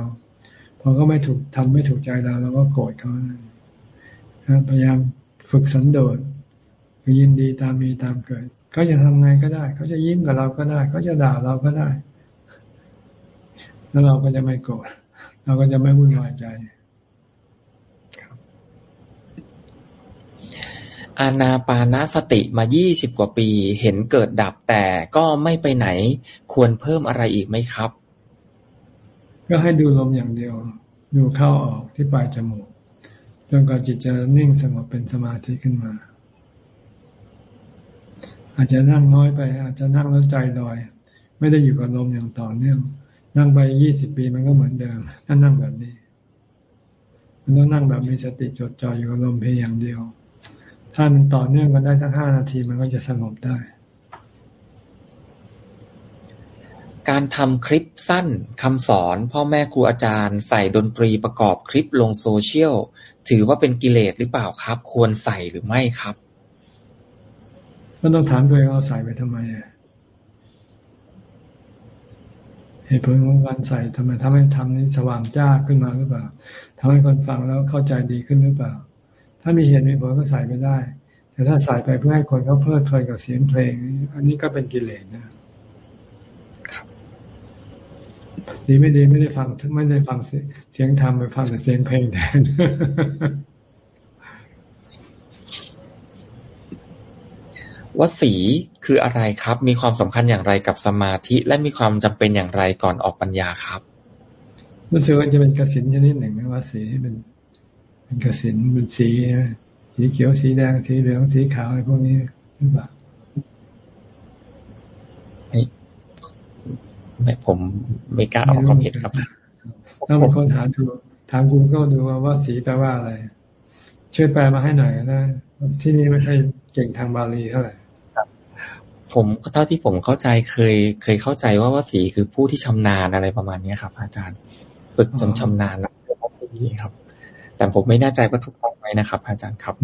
พอก็ไม่ถูกทำไม่ถูกใจเราเราก็โกรธเขา พยายามฝึกสันโดษคือยินดีตามมีตามเกิดเขาจะทำไงก็ได้ เขาจะยิ้มกับเราก็ได้ เขาจะด่าเราก็ได้ แล้วเราก็จะไม่โกรธเราก็จะไม่วุ่นวายใจอานาปานาสติมายี่สิบกว่าปี เห็นเกิดดับแต่ก็ไม่ไปไหน ควรเพิ่มอะไรอีกไหมครับ ก็ให้ดูลมอย่างเดียว ดูเข้าออกที่ปลายจมูก จนกว่าจิตจะนิ่งสงบเป็นสมาธิขึ้นมา อาจจะนั่งน้อยไป อาจจะนั่งแล้วใจลอย ไม่ได้อยู่กับลมอย่างต่อเนื่องนั่งไปยี่สิบปีมันก็เหมือนเดิมถ้านั่งแบบนี้ มันต้องนั่งแบบมีสติจดจ่ออยู่กับลมเพียงอย่างเดียว ถ้ามันต่อเนื่องกันได้ทั้งห้านาทีมันก็จะสงบได้ การทำคลิปสั้นคำสอนพ่อแม่ครูอาจารย์ ใส่ดนตรีประกอบคลิปลงโซเชียล ถือว่าเป็นกิเลสหรือเปล่าครับ ควรใส่หรือไม่ครับก็ต้องถามตัวเองเอาใส่ไปทำไมเหตุผลของการใส่ทำไมทำให้ทำนี้สว่างจ้าขึ้นมาหรือเปล่าทำให้คนฟังแล้วเข้าใจดีขึ้นหรือเปล่า ถ้ามีเหตุมีผลก็ใส่ไม่ได้ แต่ถ้าใส่ไปเพื่อให้คนเขาเพลิดเพลินกับเสียงเพลง อันนี้ก็เป็นกิเลสนะ ดีไม่ดีไม่ได้ฟังไม่ได้ฟังเสียงธรรมไปฟังแต่เสียงเพลงแทนวสีคืออะไรครับ มีความสำคัญอย่างไรกับสมาธิ และมีความจำเป็นอย่างไรก่อนออกปัญญาครับรู้สึกว่าจะเป็นกสินชนิดหนึ่งนะว่าสีเป็น เป็นกสินเป็นสีสีเขียวสีแดงสีเหลืองสีขาวอะไรพวกนี้หรือเปล่า ไม่ผมไม่กล้าออกความเห็นครับถ้าบางคนหาดูทางกูก็ดูว่าสีแปลว่าอะไร ช่วยแปลมาให้หน่อยนะที่นี่ไม่ใช่เก่งทางบาลีเท่าไหร่ผมเท่าที่ผมเข้าใจเคย เคยเข้าใจว่าวสีคือผู้ที่ชำนาญอะไรประมาณนี้ครับ อาจารย์ฝึกจนชำนาญแล้วเป็นวสีครับ แต่ผมไม่แน่ใจว่าถูกต้องไหมนะครับ อาจารย์ครับ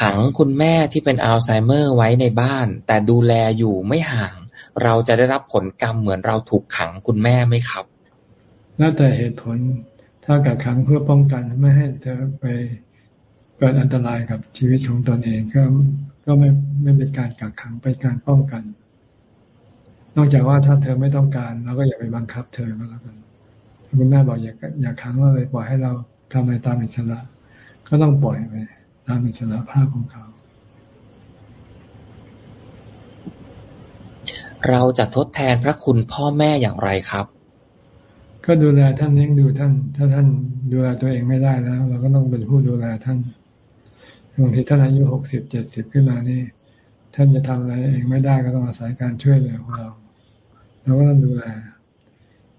ขังคุณแม่ที่เป็นอัลไซเมอร์ไว้ในบ้าน แต่ดูแลอยู่ไม่ห่าง เราจะได้รับผลกรรมเหมือนเราถูกขังคุณแม่ไหมครับแล้วแต่เหตุผลถ้ากักขังเพื่อป้องกันไม่ให้เธอไปเกิดอันตรายกับชีวิตของตนเองก็ก็ไม่ไม่เป็นการกักขังเป็นการป้องกัน นอกจากว่าถ้าเธอไม่ต้องการเราก็อย่าไปบังคับเธอก็แล้วกันคุณแม่บอกอย่าอย่าขังเราเลยปล่อยให้เราทำอะไรตามอิสระ ก็ต้องปล่อยไป ตามอิสระภาพของเขา เราจะทดแทนพระคุณพ่อแม่อย่างไรครับ ก็ดูแลท่านเลี้ยงดูท่าน ถ้าท่านดูแลตัวเองไม่ได้แล้ว เราก็ต้องเป็นผู้ดูแลท่านบางทีท่านอายุหกสิบเจ็ดสิบขึ้นมานี่ ท่านจะทำอะไรเองไม่ได้ก็ต้องอาศัยการช่วยเหลือของเราเราก็ต้องดูแล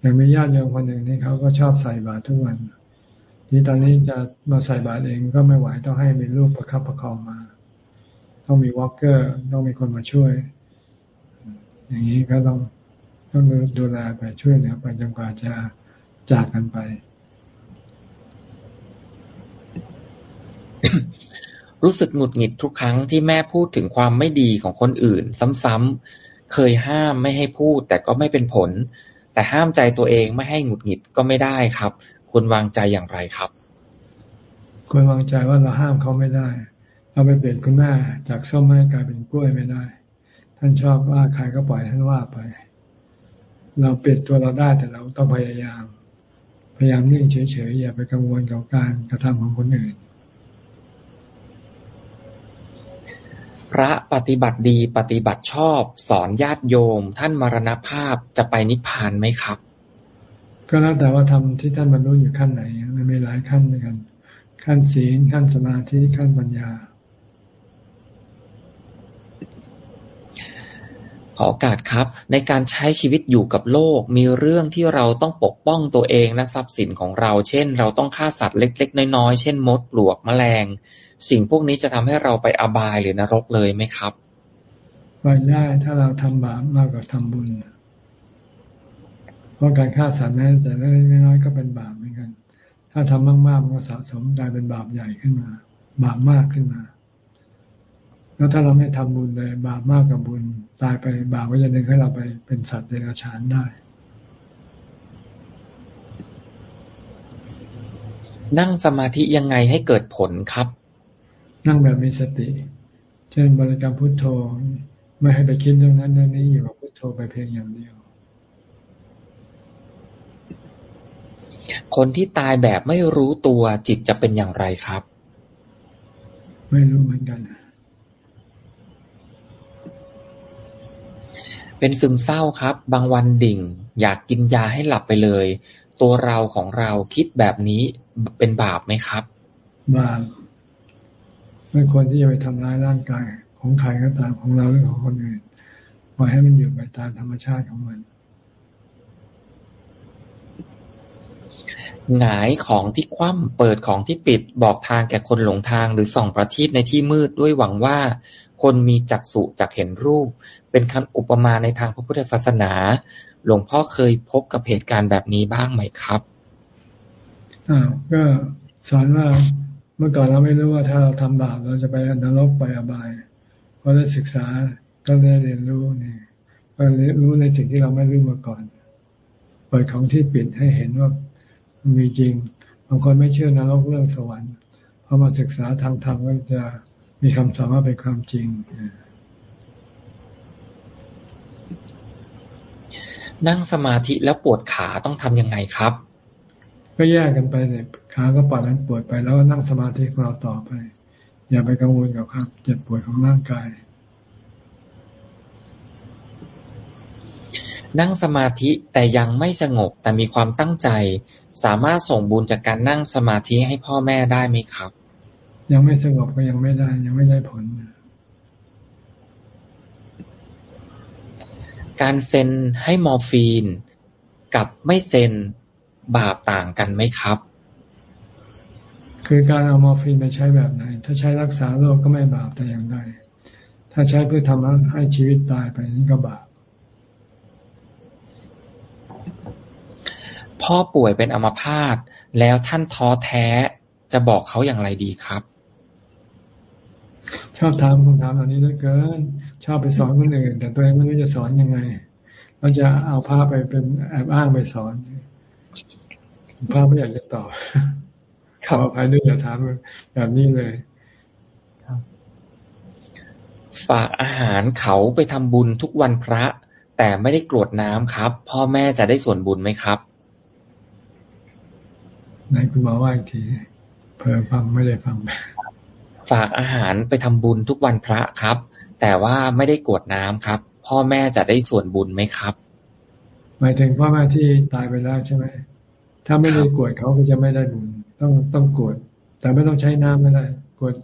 อย่างมีญาติโยมคนหนึ่งที่เขาก็ชอบใส่บาตรทุกวันจ นี่ตอนนี้จะมาใส่บาตรเองก็ไม่ไหวต้องให้มีลูกประคับประคองมา ต้องมีวอล์กเกอร์ต้องมีคนมาช่วย อย่างนี้ก็ต้องต้องดูแลไปช่วยเหลือไปจนกว่าจะจากกันไป รู้สึกหงุดหงิดทุกครั้งที่แม่พูดถึงความไม่ดีของคนอื่น ซ้ำๆเคยห้ามไม่ให้พูดแต่ก็ไม่เป็นผล แต่ห้ามใจตัวเองไม่ให้หงุดหงิดก็ไม่ได้ครับ ควรวางใจอย่างไรครับ ควรวางใจว่าเราห้ามเขาไม่ได้ เราไปเปลี่ยนคุณแม่จากส้มให้กลายเป็นกล้วยไม่ได้ ท่านชอบว่าใครก็ปล่อยท่านว่าไป เราเปลี่ยนตัวเราได้แต่เราต้องพยายาม พยายามนิ่งเฉยๆอย่าไปกังวลกับการกระทำของคนอื่น พระปฏิบัติดีปฏิบัติชอบ สอนญาติโยม ท่านมรณภาพจะไปนิพพานไหมครับ ก็แล้วแต่ว่าทำที่ท่านบรรลุอยู่ขั้นไหนมันมีหลายขั้นด้วยกัน ขั้นศีลขั้นสมาธิขั้นปัญญา ขอโอกาสครับ ในการใช้ชีวิตอยู่กับโลก มีเรื่องที่เราต้องปกป้องตัวเองและทรัพย์สินของเรา เช่น เราต้องฆ่าสัตว์เล็ก ๆ น้อยๆเช่นมดปลวกแมลง สิ่งพวกนี้จะทำให้เราไปอบายหรือนรกเลยไหมครับไปได้ถ้าเราทำบาปมากกว่าทำบุญพ ราะการฆ่าสัตว์แม้แต่เล็กน้อยก็เป็นบาปเหมือนกัน ถ้าทำมากๆมันก็สะสมกลายเป็นบาปใหญ่ขึ้นมา บาปมากขึ้นมา แล้วถ้าเราไม่ทำบุญเลย บาปมากกับบุญ ตายไปบาปก็จะดึงให้เราไปเป็นสัตว์เดรัจฉานได้ นั่งสมาธิยังไงให้เกิดผลครับ นั่งแบบมีสติ เช่นบริกรรมพุทโธ ไม่ให้ไปคิดเรื่องนั้นเรื่องนี้อยู่กับพุทโธไปเพียงอย่างเดียว คนที่ตายแบบไม่รู้ตัวจิตจะเป็นอย่างไรครับ ไม่รู้เหมือนกัน เป็นซึมเศร้าครับ บางวันดิ่ง อยากกินยาให้หลับไปเลย ตัวเราของเราคิดแบบนี้เป็นบาปไหมครับ บาปไม่ควรที่จะไปทำร้ายร่างกายของใครก็ตามของเราหรือของคนอื่นปล่อยให้มันอยู่ไปตามธรรมชาติของมัน หงายของที่คว่ำเปิดของที่ปิดบอกทางแก่คนหลงทางหรือส่องประทีปในที่มืดด้วยหวังว่า คนมีจักษุจักเห็นรูป เป็นคำอุปมาในทางพระพุทธศาสนา หลวงพ่อเคยพบกับเหตุการณ์แบบนี้บ้างไหมครับอ่าก็สอนว่าเมื่อก่อนเราไม่รู้ว่าถ้าเราทำบาปเราจะไปนรกไปอบายพอได้ศึกษาก็ได้เรียนรู้นี่ก็เรียนรู้ในสิ่งที่เราไม่รู้มาก่อนเปิดของที่ปิดให้เห็นว่า มีจริงบางคนไม่เชื่อนรกเรื่องสวรรค์พอมาศึกษาทางธรรมก็จะมีคำสอนว่าเป็นความจริงนั่งสมาธิแล้วปวดขาต้องทำยังไงครับ ก็แยกกันไปเนี่ยขาก็ปล่อยมันปวดไปแล้วก็นั่งสมาธิของเราต่อไป อย่าไปกังวลกับความเจ็บปวดของร่างกาย นั่งสมาธิแต่ยังไม่สงบแต่มีความตั้งใจ สามารถส่งบุญจากการนั่งสมาธิให้พ่อแม่ได้ไหมครับ ยังไม่สงบก็ยังไม่ได้ ยังไม่ได้ผล การเซ็นให้มอร์ฟีน กับไม่เซ็นบาปต่างกันไหมครับ คือการเอามอร์ฟีนไปใช้แบบไหน ถ้าใช้รักษาโรคก็ไม่บาปแต่อย่างใดถ้าใช้เพื่อทำให้ชีวิตตายไปนี่ก็บาป พ่อป่วยเป็นอัมพาตแล้วท่านท้อแท้จะบอกเขาอย่างไรดีครับ ชอบถามคำถามเหล่านี้เหลือเกิน ชอบไปสอนคนอื่น แต่ตัวเองไม่รู้จะสอนยังไงเราจะเอาพาไปเป็นแอบอ้างไปสอนพาไม่อยากจะตอบขออภัยด้วยอย่าถามแบบนี้เลยฝากอาหารเขาไปทำบุญทุกวันพระ แต่ไม่ได้กรวดน้ำครับ พ่อแม่จะได้ส่วนบุญไหมครับ ไหนคุณหมอว่าอีกทีเพิ่มฟังไม่ได้ฟัง ฝากอาหารไปทำบุญทุกวันพระครับ แต่ว่าไม่ได้กวดน้ำครับ พ่อแม่จะได้ส่วนบุญไหมครับหมายถึงพ่อแม่ที่ตายไปแล้วใช่ไหมถ้าไม่ได้กวดเขาก็จะไม่ได้บุญต้องต้องกวด แต่ไม่ต้องใช้น้ำไม่ได้กวด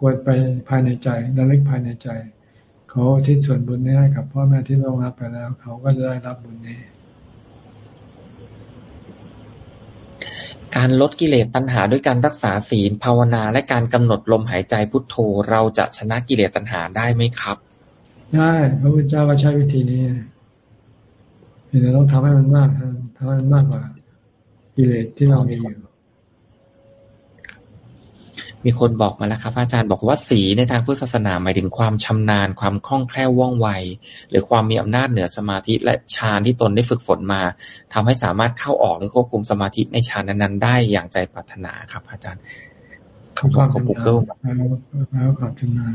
กวดไปภายในใจระลึกภายในใจเขาที่ส่วนบุญนี้ให้กับพ่อแม่ที่ล่วงรับไปแล้ว เขาก็จะได้รับบุญนี้ การลดกิเลสตัณหาด้วยการรักษาศีลภาวนา และการกำหนดลมหายใจพุทโธ เราจะชนะกิเลสตัณหาได้ไหมครับ ได้พระพุทธเจ้าก็ใช้วิธีนี้เราต้องทำให้มันมากทำให้มันมากกว่ากิเลสที่เรามีอยู่ มีคนบอกมาแล้วครับอาจารย์บอกว่าสีในทางพุทธศาสนาหมายถึงความชำนาญ ความคล่องแคล่วว่องไว หรือความมีอำนาจเหนือสมาธิและฌานที่ตนได้ฝึกฝนมาทำให้สามารถเข้าออกหรือควบคุมสมาธิในฌานนั้นๆได้อย่างใจปรารถนาครับ อาจารย์เขาบอกเขาบุกเกิลแล้วความชำนาญ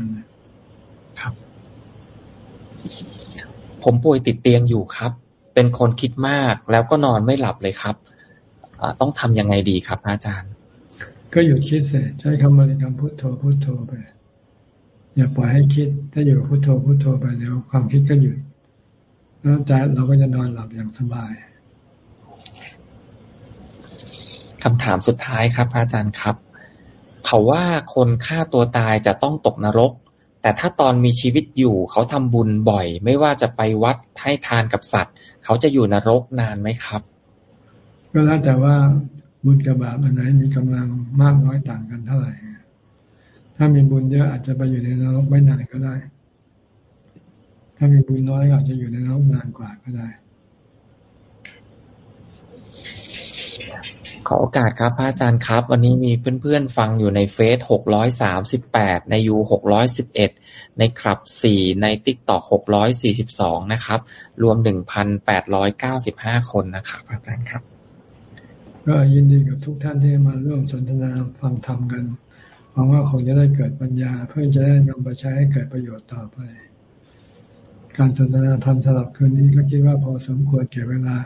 ครับ ผมป่วยติดเตียงอยู่ครับ เป็นคนคิดมากแล้วก็นอนไม่หลับเลยครับต้องทำยังไงดีครับ อาจารย์ ก็หยุดคิดเสใช้คำบริกรรมพุทโธพุทโธไป อย่าปล่อยให้คิด ถ้าอยู่พุทโธพุทโธไปแล้วความคิดก็หยุดแล้วใจเราก็จะนอนหลับอย่างสบายคำถามสุดท้ายครับอาจารย์ครับ เขาว่าคนฆ่าตัวตายจะต้องตกนรก แต่ถ้าตอนมีชีวิตอยู่เขาทำบุญบ่อย ไม่ว่าจะไปวัดให้ทานกับสัตว์ เขาจะอยู่นรกนานไหมครับ ก็แล้วแต่ว่า บุญกับบาปอันไหนมีกำลังมากน้อยต่างกันเท่าไหร่ ถ้ามีบุญเยอะอาจจะไปอยู่ในนรกไม่นานก็ได้ ถ้ามีบุญน้อยอาจจะอยู่ในนรกนานกว่าก็ได้ ขอโอกาสครับพระอาจารย์ครับ วันนี้มีเพื่อนๆฟังอยู่ในเฟซหกร้อยสามสิบแปดในยูหกร้อยสิบเอ็ดในคลับสี่ในติ๊กต็อกหกร้อยสี่สิบสองนะครับ รวมหนึ่งพันแปดร้อยเก้าสิบห้าคนนะครับอาจารย์ครับ ก็ยินดีกับทุกท่านที่มาร่วมสนทนาฟังธรรมกันหวังว่าคงจะได้เกิดปัญญา เพื่อจะได้นำไปใช้ให้เกิดประโยชน์ต่อไป การสนทนาธรรมสลับคืนนี้ก็คิดว่าพอสมควรเก็บเวลา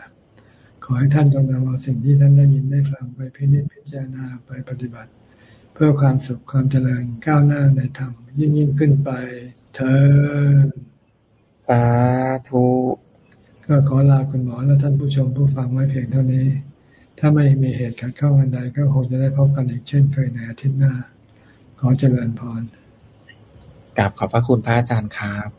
ขอให้ท่านจงนำเอาสิ่งที่ท่านได้ยินได้ฟังไปพิจิตพิจารณาไปปฏิบัติ เพื่อความสุขความเจริญก้าวหน้าในธรรมยิ่งยิ่งขึ้นไปเธอสาธุก็ขอลาคุณหมอและท่านผู้ชมผู้ฟังไว้เพียงเท่านี้ ถ้าไม่มีเหตุขัดข้องอันใดก็คงจะได้พบกันอีกเช่นเคยในอาทิตย์หน้า ขอเจริญพรกราบขอบพระคุณพระอาจารย์ครับ